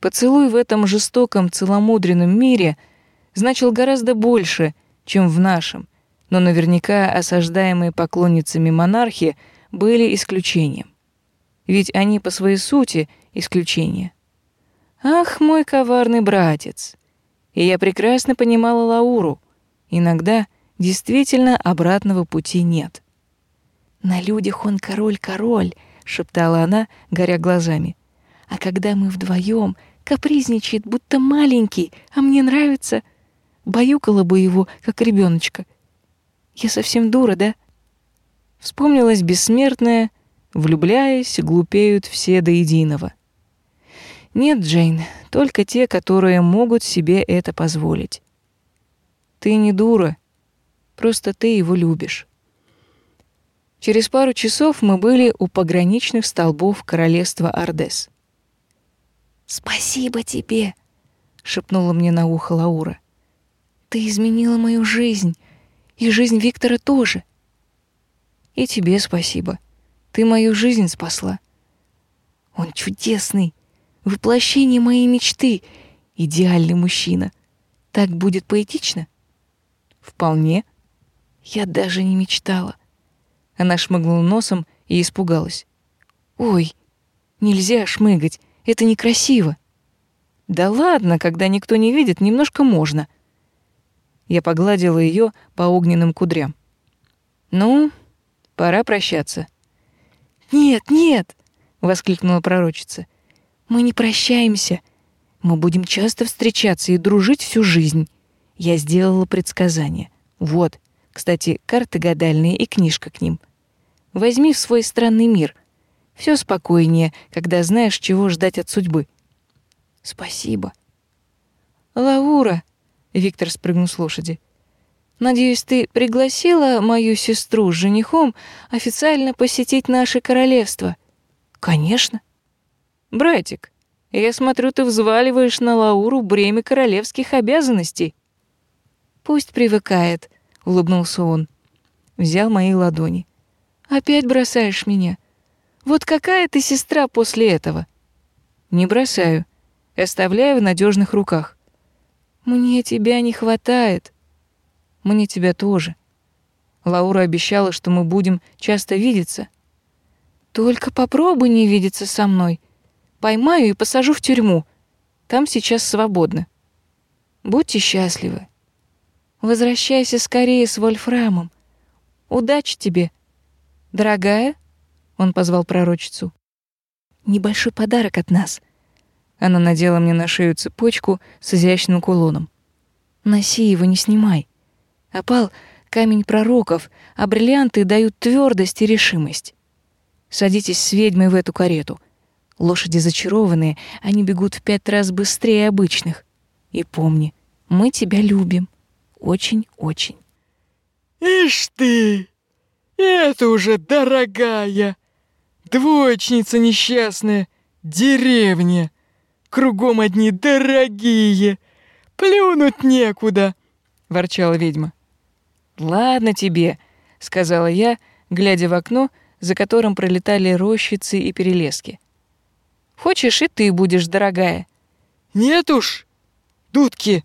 Поцелуй в этом жестоком, целомудренном мире значил гораздо больше, чем в нашем, но наверняка осаждаемые поклонницами монархи были исключением. Ведь они по своей сути исключение. Ах, мой коварный братец. И я прекрасно понимала Лауру. Иногда действительно обратного пути нет. На людях он король-король, шептала она, горя глазами. А когда мы вдвоем, капризничает, будто маленький, а мне нравится. Баюкала бы его, как ребеночка. Я совсем дура, да? Вспомнилась бессмертная, влюбляясь, глупеют все до единого. Нет, Джейн, только те, которые могут себе это позволить. Ты не дура, просто ты его любишь. Через пару часов мы были у пограничных столбов королевства Ардес. «Спасибо тебе», — шепнула мне на ухо Лаура. «Ты изменила мою жизнь, и жизнь Виктора тоже». «И тебе спасибо. Ты мою жизнь спасла». «Он чудесный, воплощение моей мечты, идеальный мужчина. Так будет поэтично?» «Вполне. Я даже не мечтала». Она шмыгнула носом и испугалась. «Ой, нельзя шмыгать, это некрасиво». «Да ладно, когда никто не видит, немножко можно». Я погладила ее по огненным кудрям. «Ну, пора прощаться». «Нет, нет!» — воскликнула пророчица. «Мы не прощаемся. Мы будем часто встречаться и дружить всю жизнь». Я сделала предсказание. Вот, кстати, карты гадальные и книжка к ним. Возьми в свой странный мир. Все спокойнее, когда знаешь, чего ждать от судьбы. Спасибо. Лаура, Виктор спрыгнул с лошади. Надеюсь, ты пригласила мою сестру с женихом официально посетить наше королевство. Конечно. Братик, я смотрю, ты взваливаешь на Лауру бремя королевских обязанностей. Пусть привыкает, улыбнулся он. Взял мои ладони. Опять бросаешь меня? Вот какая ты сестра после этого? Не бросаю, оставляю в надежных руках. Мне тебя не хватает. Мне тебя тоже. Лаура обещала, что мы будем часто видеться. Только попробуй не видеться со мной. Поймаю и посажу в тюрьму. Там сейчас свободно. Будьте счастливы. Возвращайся скорее с Вольфрамом. Удачи тебе, дорогая. Он позвал пророчицу. Небольшой подарок от нас. Она надела мне на шею цепочку с изящным кулоном. Носи его, не снимай. Опал, камень пророков, а бриллианты дают твердость и решимость. Садитесь с ведьмой в эту карету. Лошади зачарованные, они бегут в пять раз быстрее обычных. И помни, мы тебя любим. Очень-очень. Ишь ты! Это уже дорогая! Двоечница несчастная, деревня. Кругом одни дорогие. Плюнуть некуда, ворчала ведьма. Ладно тебе, сказала я, глядя в окно, за которым пролетали рощицы и перелески. Хочешь, и ты будешь, дорогая. Нет уж, дудки,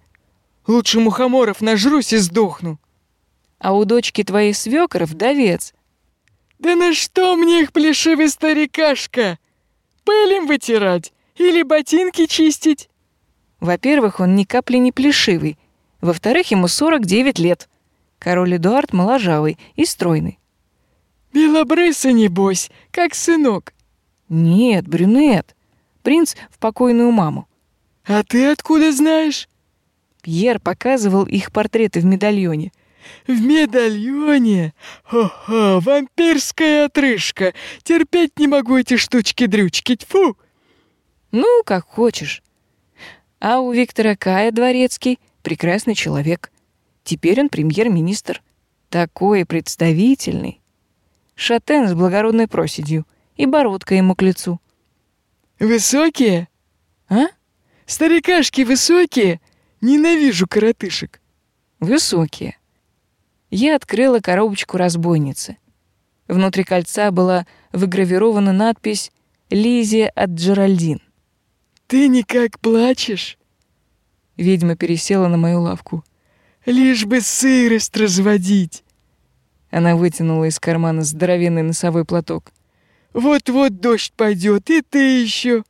лучше мухоморов нажрусь и сдохну. А у дочки твоей свекор вдовец. Да на что мне их плешивый старикашка? Пыль им вытирать или ботинки чистить? Во-первых, он ни капли не плешивый. Во-вторых, ему 49 лет. Король Эдуард моложавый и стройный. Белобрысый, небось, как сынок. Нет, брюнет. Принц в покойную маму. А ты откуда знаешь? Пьер показывал их портреты в медальоне. В медальоне? Хо-хо, вампирская отрыжка. Терпеть не могу эти штучки-дрючки. Тьфу! Ну, как хочешь. А у Виктора Кая Дворецкий прекрасный человек. Теперь он премьер-министр. Такой представительный. Шатен с благородной проседью и бородка ему к лицу. Высокие? А? Старикашки высокие? Ненавижу коротышек. Высокие. Я открыла коробочку разбойницы. Внутри кольца была выгравирована надпись «Лизия от Джеральдин». «Ты никак плачешь?» Ведьма пересела на мою лавку. «Лишь бы сырость разводить!» Она вытянула из кармана здоровенный носовой платок. «Вот-вот дождь пойдет, и ты еще!»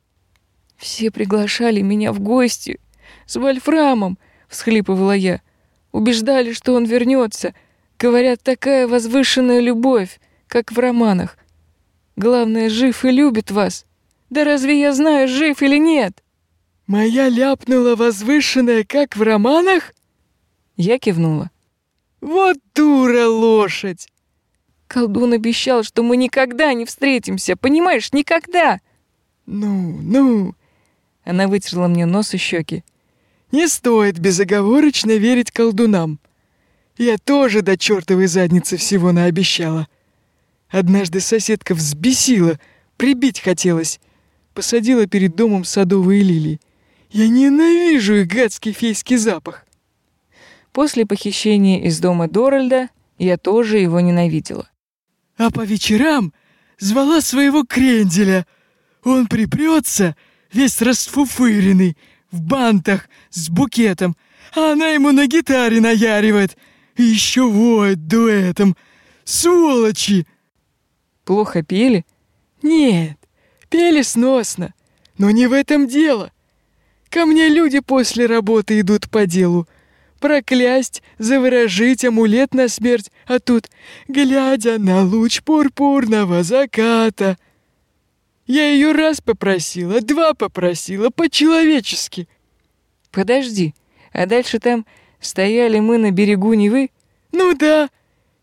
«Все приглашали меня в гости с Вольфрамом!» — всхлипывала я. «Убеждали, что он вернется. Говорят, такая возвышенная любовь, как в романах. Главное, жив и любит вас. Да разве я знаю, жив или нет? Моя ляпнула возвышенная, как в романах? Я кивнула. Вот дура лошадь. Колдун обещал, что мы никогда не встретимся, понимаешь, никогда. Ну, ну. Она вытерла мне нос и щеки. Не стоит безоговорочно верить колдунам. Я тоже до чертовой задницы всего наобещала. Однажды соседка взбесила, прибить хотелось посадила перед домом садовые лилии. Я ненавижу их гадский фейский запах. После похищения из дома Доральда я тоже его ненавидела. А по вечерам звала своего кренделя. Он припрется, весь расфуфыренный, в бантах, с букетом, а она ему на гитаре наяривает. И еще воет дуэтом. Сволочи! Плохо пели? Нет, Пели сносно, но не в этом дело. Ко мне люди после работы идут по делу. Проклясть, заворожить амулет на смерть, а тут, глядя на луч пурпурного заката. Я ее раз попросила, два попросила, по-человечески. Подожди, а дальше там стояли мы на берегу Невы? Ну да,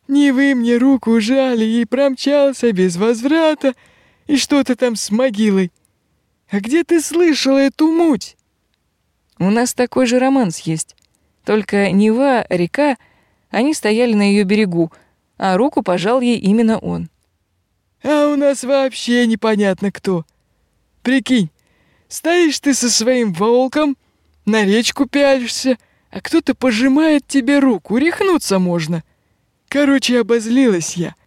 Невы мне руку жали и промчался без возврата, и что-то там с могилой. А где ты слышала эту муть? У нас такой же романс есть. Только Нева, река, они стояли на ее берегу, а руку пожал ей именно он. А у нас вообще непонятно кто. Прикинь, стоишь ты со своим волком, на речку пялишься, а кто-то пожимает тебе руку, рехнуться можно. Короче, обозлилась я —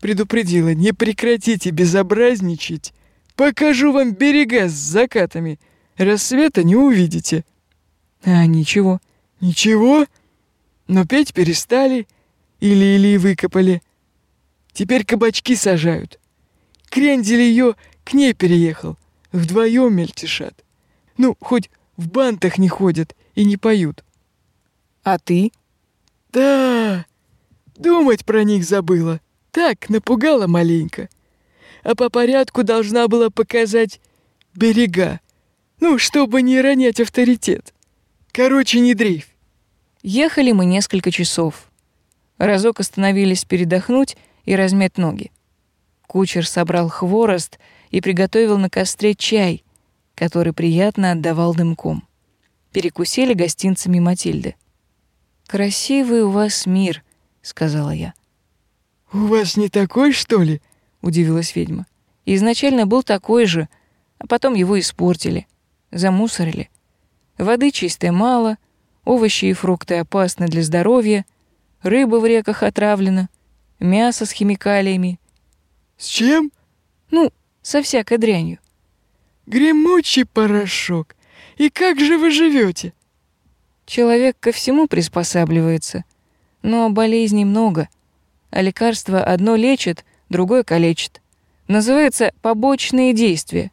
Предупредила, не прекратите безобразничать. Покажу вам берега с закатами. Рассвета не увидите. А, ничего. Ничего? Но петь перестали или-или выкопали. Теперь кабачки сажают. Крендель ее к ней переехал. Вдвоем мельтешат. Ну, хоть в бантах не ходят и не поют. А ты? Да, думать про них забыла. Так, напугала маленько. А по порядку должна была показать берега. Ну, чтобы не ронять авторитет. Короче, не дрейф. Ехали мы несколько часов. Разок остановились передохнуть и размять ноги. Кучер собрал хворост и приготовил на костре чай, который приятно отдавал дымком. Перекусили гостинцами Матильды. «Красивый у вас мир», — сказала я. «У вас не такой, что ли?» — удивилась ведьма. «Изначально был такой же, а потом его испортили, замусорили. Воды чистой мало, овощи и фрукты опасны для здоровья, рыба в реках отравлена, мясо с химикалиями. С чем? Ну, со всякой дрянью. Гремучий порошок. И как же вы живете? Человек ко всему приспосабливается, но болезней много, а лекарство одно лечит, другое калечит. Называется побочные действия.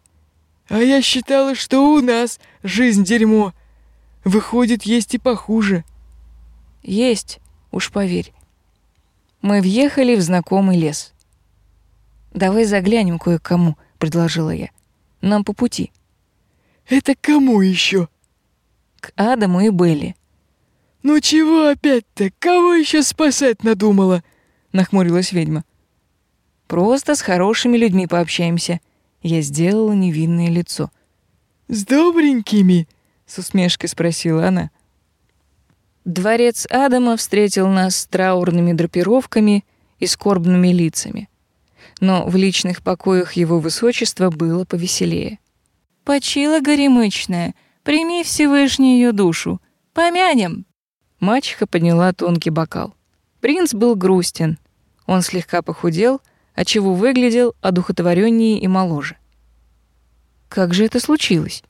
А я считала, что у нас жизнь дерьмо. Выходит, есть и похуже. Есть, уж поверь. Мы въехали в знакомый лес. «Давай заглянем кое-кому», — предложила я. «Нам по пути». «Это кому еще? «К Адаму и Белли». «Ну чего опять-то? Кого еще спасать надумала?» — нахмурилась ведьма. «Просто с хорошими людьми пообщаемся». Я сделала невинное лицо. «С добренькими?» — с усмешкой спросила она. Дворец Адама встретил нас с траурными драпировками и скорбными лицами. Но в личных покоях его высочества было повеселее. «Почила горемычная, прими Всевышнюю душу, помянем!» Мачеха подняла тонкий бокал. Принц был грустен. Он слегка похудел, отчего выглядел одухотвореннее и моложе. Как же это случилось?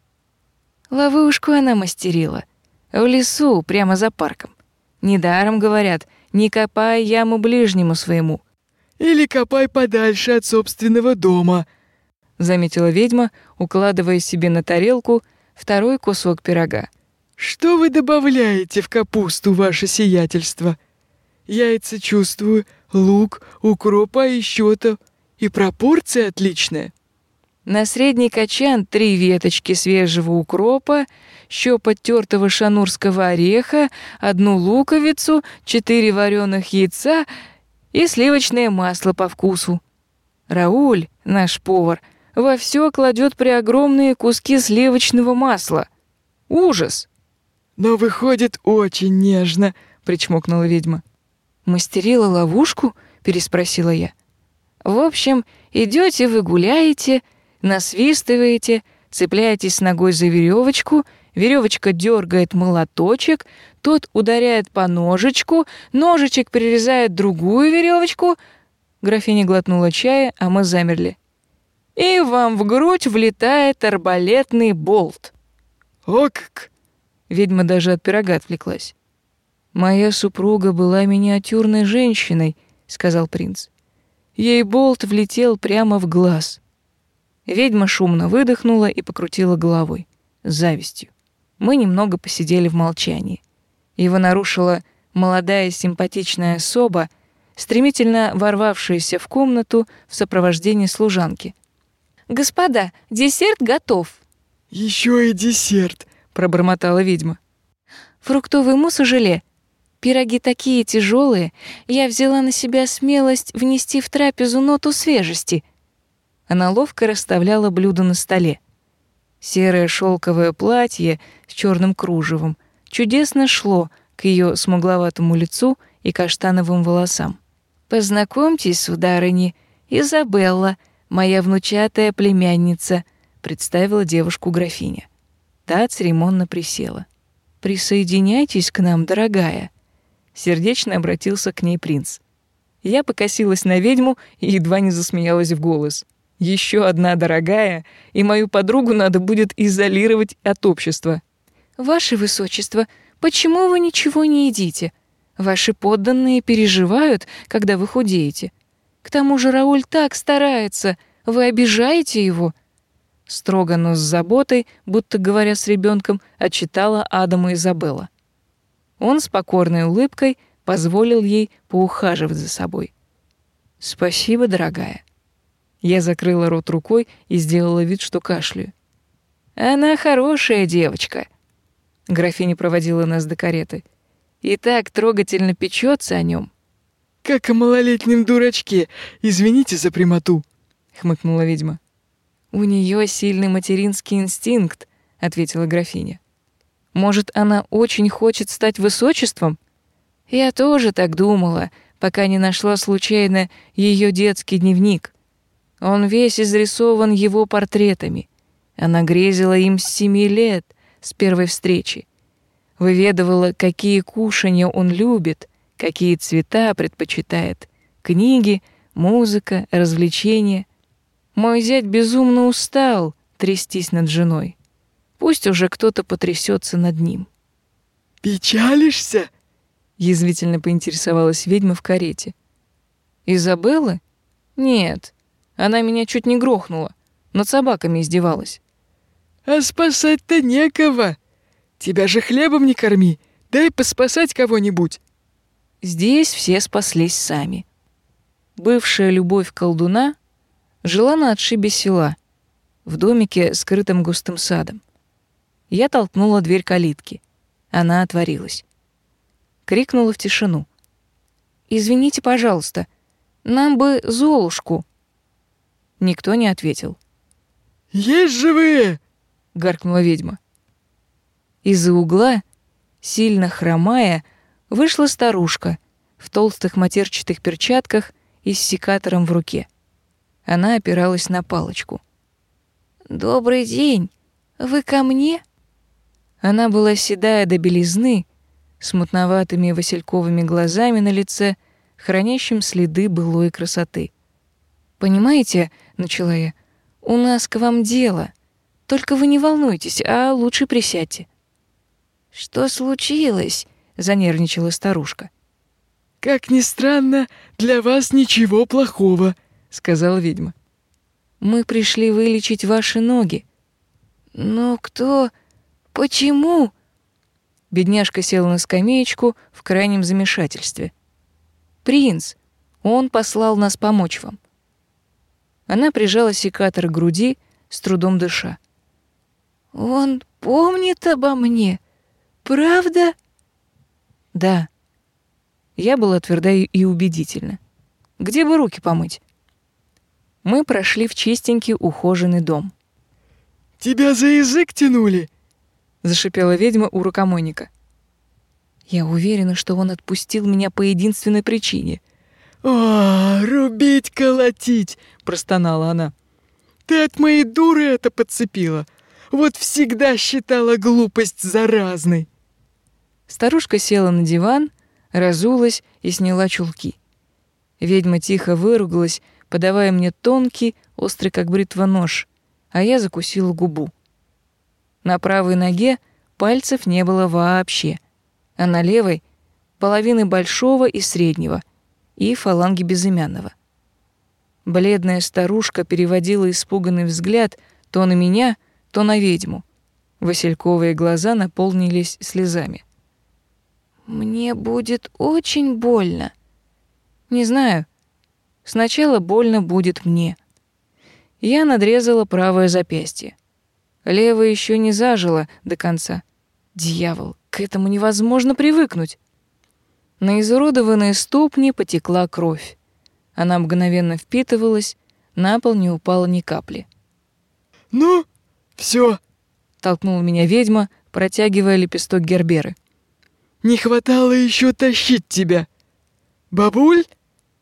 Ловушку она мастерила — в лесу, прямо за парком. Недаром говорят, не копай яму ближнему своему. Или копай подальше от собственного дома, заметила ведьма, укладывая себе на тарелку второй кусок пирога. Что вы добавляете в капусту, ваше сиятельство? Яйца чувствую, лук, укроп, а еще-то. И пропорция отличная. На средний качан три веточки свежего укропа, щепоть тертого шанурского ореха, одну луковицу, четыре вареных яйца и сливочное масло по вкусу. Рауль, наш повар, во все кладет при огромные куски сливочного масла. Ужас! Но выходит очень нежно, причмокнула ведьма. Мастерила ловушку? переспросила я. В общем, идете вы гуляете, насвистываете, цепляетесь ногой за веревочку, веревочка дергает молоточек, тот ударяет по ножичку, ножичек перерезает другую веревочку. Графиня глотнула чая, а мы замерли. И вам в грудь влетает арбалетный болт. Ок! Ведьма даже от пирога отвлеклась. Моя супруга была миниатюрной женщиной, сказал принц. Ей болт влетел прямо в глаз. Ведьма шумно выдохнула и покрутила головой, с завистью. Мы немного посидели в молчании. Его нарушила молодая симпатичная особа, стремительно ворвавшаяся в комнату в сопровождении служанки. «Господа, десерт готов!» «Еще и десерт!» — пробормотала ведьма. «Фруктовый мусс и желе. Пироги такие тяжелые, я взяла на себя смелость внести в трапезу ноту свежести», она ловко расставляла блюда на столе. Серое шелковое платье с черным кружевом чудесно шло к ее смугловатому лицу и каштановым волосам. «Познакомьтесь, сударыни, Изабелла, моя внучатая племянница», представила девушку графиня. Та церемонно присела. «Присоединяйтесь к нам, дорогая», — сердечно обратился к ней принц. Я покосилась на ведьму и едва не засмеялась в голос. Еще одна дорогая, и мою подругу надо будет изолировать от общества. Ваше высочество, почему вы ничего не едите? Ваши подданные переживают, когда вы худеете. К тому же Рауль так старается, вы обижаете его. Строго, но с заботой, будто говоря с ребенком, отчитала Адама Изабелла. Он с покорной улыбкой позволил ей поухаживать за собой. Спасибо, дорогая. Я закрыла рот рукой и сделала вид, что кашляю. Она хорошая девочка. Графиня проводила нас до кареты. И так трогательно печется о нем. как о малолетнем дурачке. Извините за прямоту», — хмыкнула ведьма. «У нее сильный материнский инстинкт», — ответила графиня. «Может, она очень хочет стать высочеством?» «Я тоже так думала, пока не нашла случайно ее детский дневник. Он весь изрисован его портретами. Она грезила им с семи лет, с первой встречи. Выведывала, какие кушанья он любит, какие цвета предпочитает, книги, музыка, развлечения. Мой зять безумно устал трястись над женой. Пусть уже кто-то потрясется над ним. «Печалишься?» — язвительно поинтересовалась ведьма в карете. «Изабелла? Нет, она меня чуть не грохнула, над собаками издевалась». «А спасать-то некого. Тебя же хлебом не корми, дай поспасать кого-нибудь». Здесь все спаслись сами. Бывшая любовь колдуна жила на отшибе села, в домике, скрытом густым садом. Я толкнула дверь калитки. Она отворилась. Крикнула в тишину. «Извините, пожалуйста, нам бы Золушку». Никто не ответил. «Есть живые!» — гаркнула ведьма. Из-за угла, сильно хромая, вышла старушка в толстых матерчатых перчатках и с секатором в руке. Она опиралась на палочку. «Добрый день! Вы ко мне?» Она была седая до белизны, с мутноватыми васильковыми глазами на лице, хранящим следы былой красоты. «Понимаете, — начала я, — у нас к вам дело. Только вы не волнуйтесь, а лучше присядьте». «Что случилось?» — занервничала старушка. «Как ни странно, для вас ничего плохого», — сказала ведьма. «Мы пришли вылечить ваши ноги». «Но кто? Почему?» Бедняжка села на скамеечку в крайнем замешательстве. «Принц, он послал нас помочь вам». Она прижала секатор к груди, с трудом дыша. «Он помнит обо мне?» Правда? Да. Я была тверда и убедительна. Где бы руки помыть? Мы прошли в чистенький ухоженный дом. Тебя за язык тянули, зашипела ведьма у рукомойника. Я уверена, что он отпустил меня по единственной причине. «А, рубить, колотить!» — простонала она. «Ты от моей дуры это подцепила. Вот всегда считала глупость заразной». Старушка села на диван, разулась и сняла чулки. Ведьма тихо выругалась, подавая мне тонкий, острый как бритва нож, а я закусила губу. На правой ноге пальцев не было вообще, а на левой — половины большого и среднего и фаланги безымянного. Бледная старушка переводила испуганный взгляд то на меня, то на ведьму. Васильковые глаза наполнились слезами. Мне будет очень больно. Не знаю. Сначала больно будет мне. Я надрезала правое запястье. Левое еще не зажило до конца. Дьявол, к этому невозможно привыкнуть. На изуродованные ступни потекла кровь. Она мгновенно впитывалась, на пол не упало ни капли. «Ну, все, толкнула меня ведьма, протягивая лепесток герберы. Не хватало еще тащить тебя. Бабуль,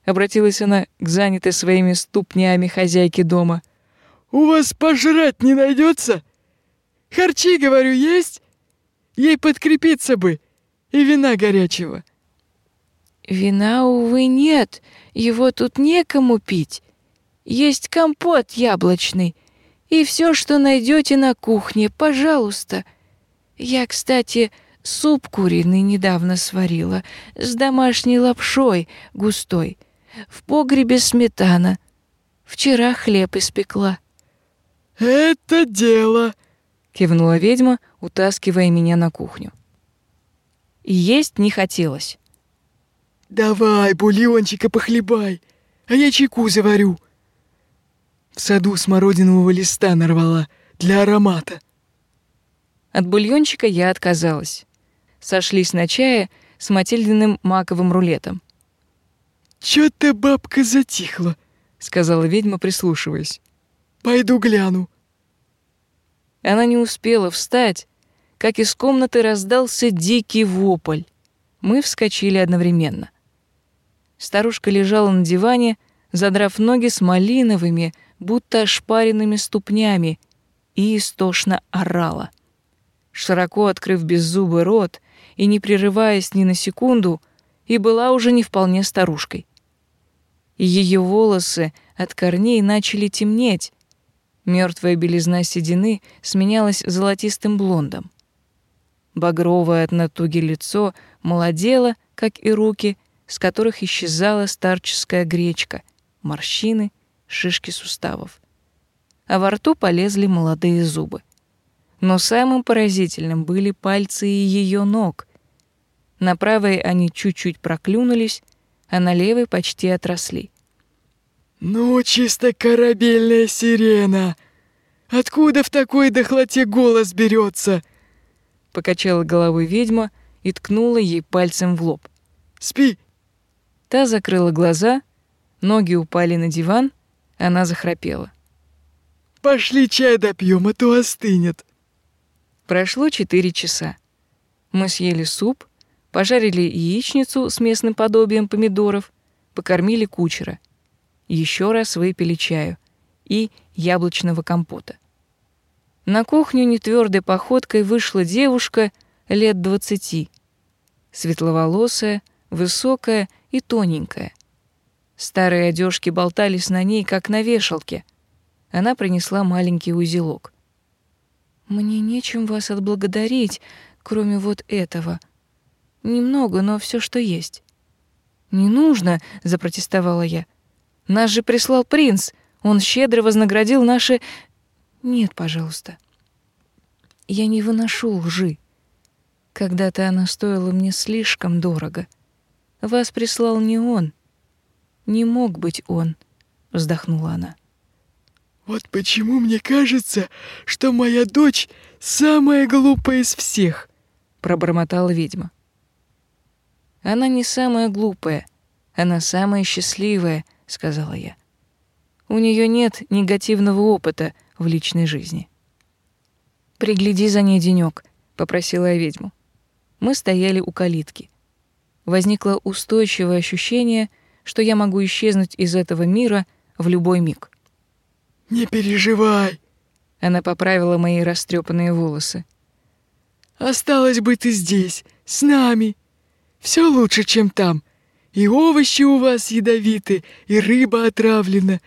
обратилась она к занятой своими ступнями хозяйке дома. У вас пожрать не найдется? Харчи, говорю, есть? Ей подкрепиться бы и вина горячего. Вина, увы, нет. Его тут некому пить. Есть компот яблочный и все, что найдете на кухне, пожалуйста. Я, кстати, Суп куриный недавно сварила, с домашней лапшой густой. В погребе сметана. Вчера хлеб испекла. «Это дело!» — кивнула ведьма, утаскивая меня на кухню. И есть не хотелось. «Давай, бульончика похлебай, а я чайку заварю». В саду смородинового листа нарвала для аромата. От бульончика я отказалась сошлись на чае с Матильдиным маковым рулетом. «Чё-то бабка затихла», — сказала ведьма, прислушиваясь. «Пойду гляну». Она не успела встать, как из комнаты раздался дикий вопль. Мы вскочили одновременно. Старушка лежала на диване, задрав ноги с малиновыми, будто ошпаренными ступнями, и истошно орала. Широко открыв беззубый рот и не прерываясь ни на секунду, и была уже не вполне старушкой. Ее волосы от корней начали темнеть, Мертвая белизна седины сменялась золотистым блондом. Багровое от натуги лицо молодело, как и руки, с которых исчезала старческая гречка, морщины, шишки суставов. А во рту полезли молодые зубы. Но самым поразительным были пальцы и ее ног. На правой они чуть-чуть проклюнулись, а на левой почти отросли. «Ну, чисто корабельная сирена! Откуда в такой дохлоте голос берется?» Покачала головой ведьма и ткнула ей пальцем в лоб. «Спи!» Та закрыла глаза, ноги упали на диван, она захрапела. «Пошли чай допьем, а то остынет!» Прошло четыре часа. Мы съели суп, пожарили яичницу с местным подобием помидоров, покормили кучера — еще раз выпили чаю и яблочного компота. На кухню нетвердой походкой вышла девушка лет двадцати, светловолосая, высокая и тоненькая. Старые одежки болтались на ней, как на вешалке. Она принесла маленький узелок. «Мне нечем вас отблагодарить, кроме вот этого. Немного, но все, что есть». «Не нужно», — запротестовала я. Нас же прислал принц. Он щедро вознаградил наши... Нет, пожалуйста. Я не выношу лжи. Когда-то она стоила мне слишком дорого. Вас прислал не он. Не мог быть он, вздохнула она. Вот почему мне кажется, что моя дочь самая глупая из всех, пробормотала ведьма. Она не самая глупая, она самая счастливая, сказала я. У нее нет негативного опыта в личной жизни. Пригляди за ней денёк, попросила я ведьму. Мы стояли у калитки. Возникло устойчивое ощущение, что я могу исчезнуть из этого мира в любой миг. Не переживай, она поправила мои растрепанные волосы. Осталось бы ты здесь, с нами. Все лучше, чем там. И овощи у вас ядовиты, и рыба отравлена,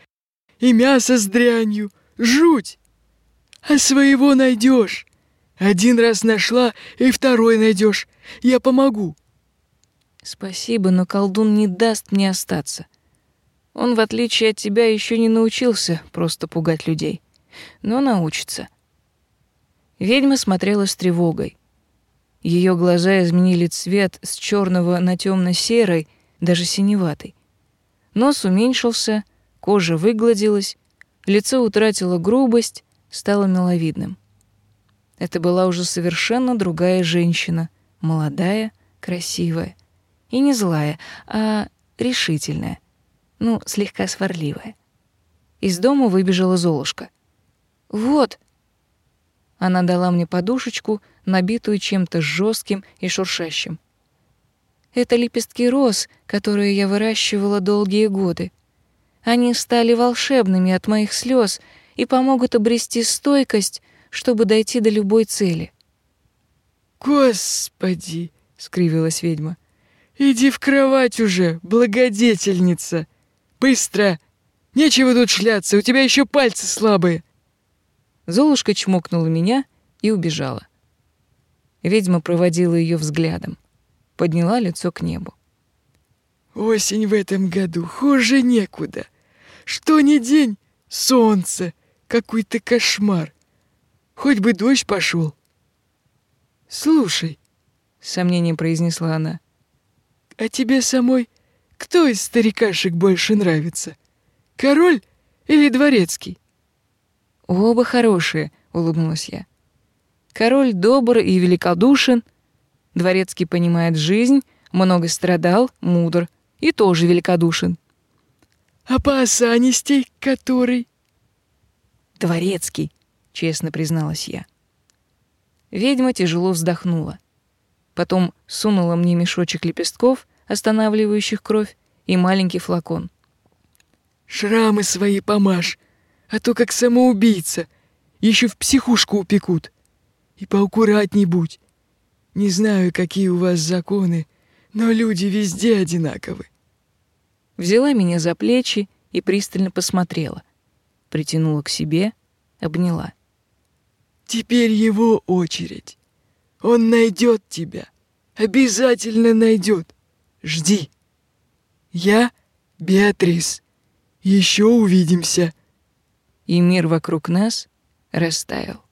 и мясо с дрянью. Жуть! А своего найдешь. Один раз нашла, и второй найдешь. Я помогу. Спасибо, но колдун не даст мне остаться. Он, в отличие от тебя, еще не научился просто пугать людей. Но научится. Ведьма смотрела с тревогой. Ее глаза изменили цвет с черного на темно серый даже синеватый. Нос уменьшился, кожа выгладилась, лицо утратило грубость, стало миловидным. Это была уже совершенно другая женщина, молодая, красивая. И не злая, а решительная, ну, слегка сварливая. Из дома выбежала Золушка. «Вот!» Она дала мне подушечку, набитую чем-то жестким и шуршащим. Это лепестки роз, которые я выращивала долгие годы. Они стали волшебными от моих слез и помогут обрести стойкость, чтобы дойти до любой цели. «Господи!» — скривилась ведьма. «Иди в кровать уже, благодетельница! Быстро! Нечего тут шляться, у тебя еще пальцы слабые!» Золушка чмокнула меня и убежала. Ведьма проводила ее взглядом подняла лицо к небу. Осень в этом году хуже некуда. Что ни день солнце, какой-то кошмар. Хоть бы дождь пошел. Слушай, с сомнением произнесла она. А тебе самой кто из старикашек больше нравится? Король или дворецкий? Оба хорошие, улыбнулась я. Король добр и великодушен, Дворецкий понимает жизнь, много страдал, мудр, и тоже великодушен. А по осанистей который? Дворецкий, честно призналась я. Ведьма тяжело вздохнула. Потом сунула мне мешочек лепестков, останавливающих кровь, и маленький флакон. «Шрамы свои помажь, а то как самоубийца, еще в психушку упекут. И поаккуратней будь. Не знаю, какие у вас законы, но люди везде одинаковы». Взяла меня за плечи и пристально посмотрела. Притянула к себе, обняла. «Теперь его очередь. Он найдет тебя. Обязательно найдет. Жди. Я Беатрис. Еще увидимся. И мир вокруг нас растаял.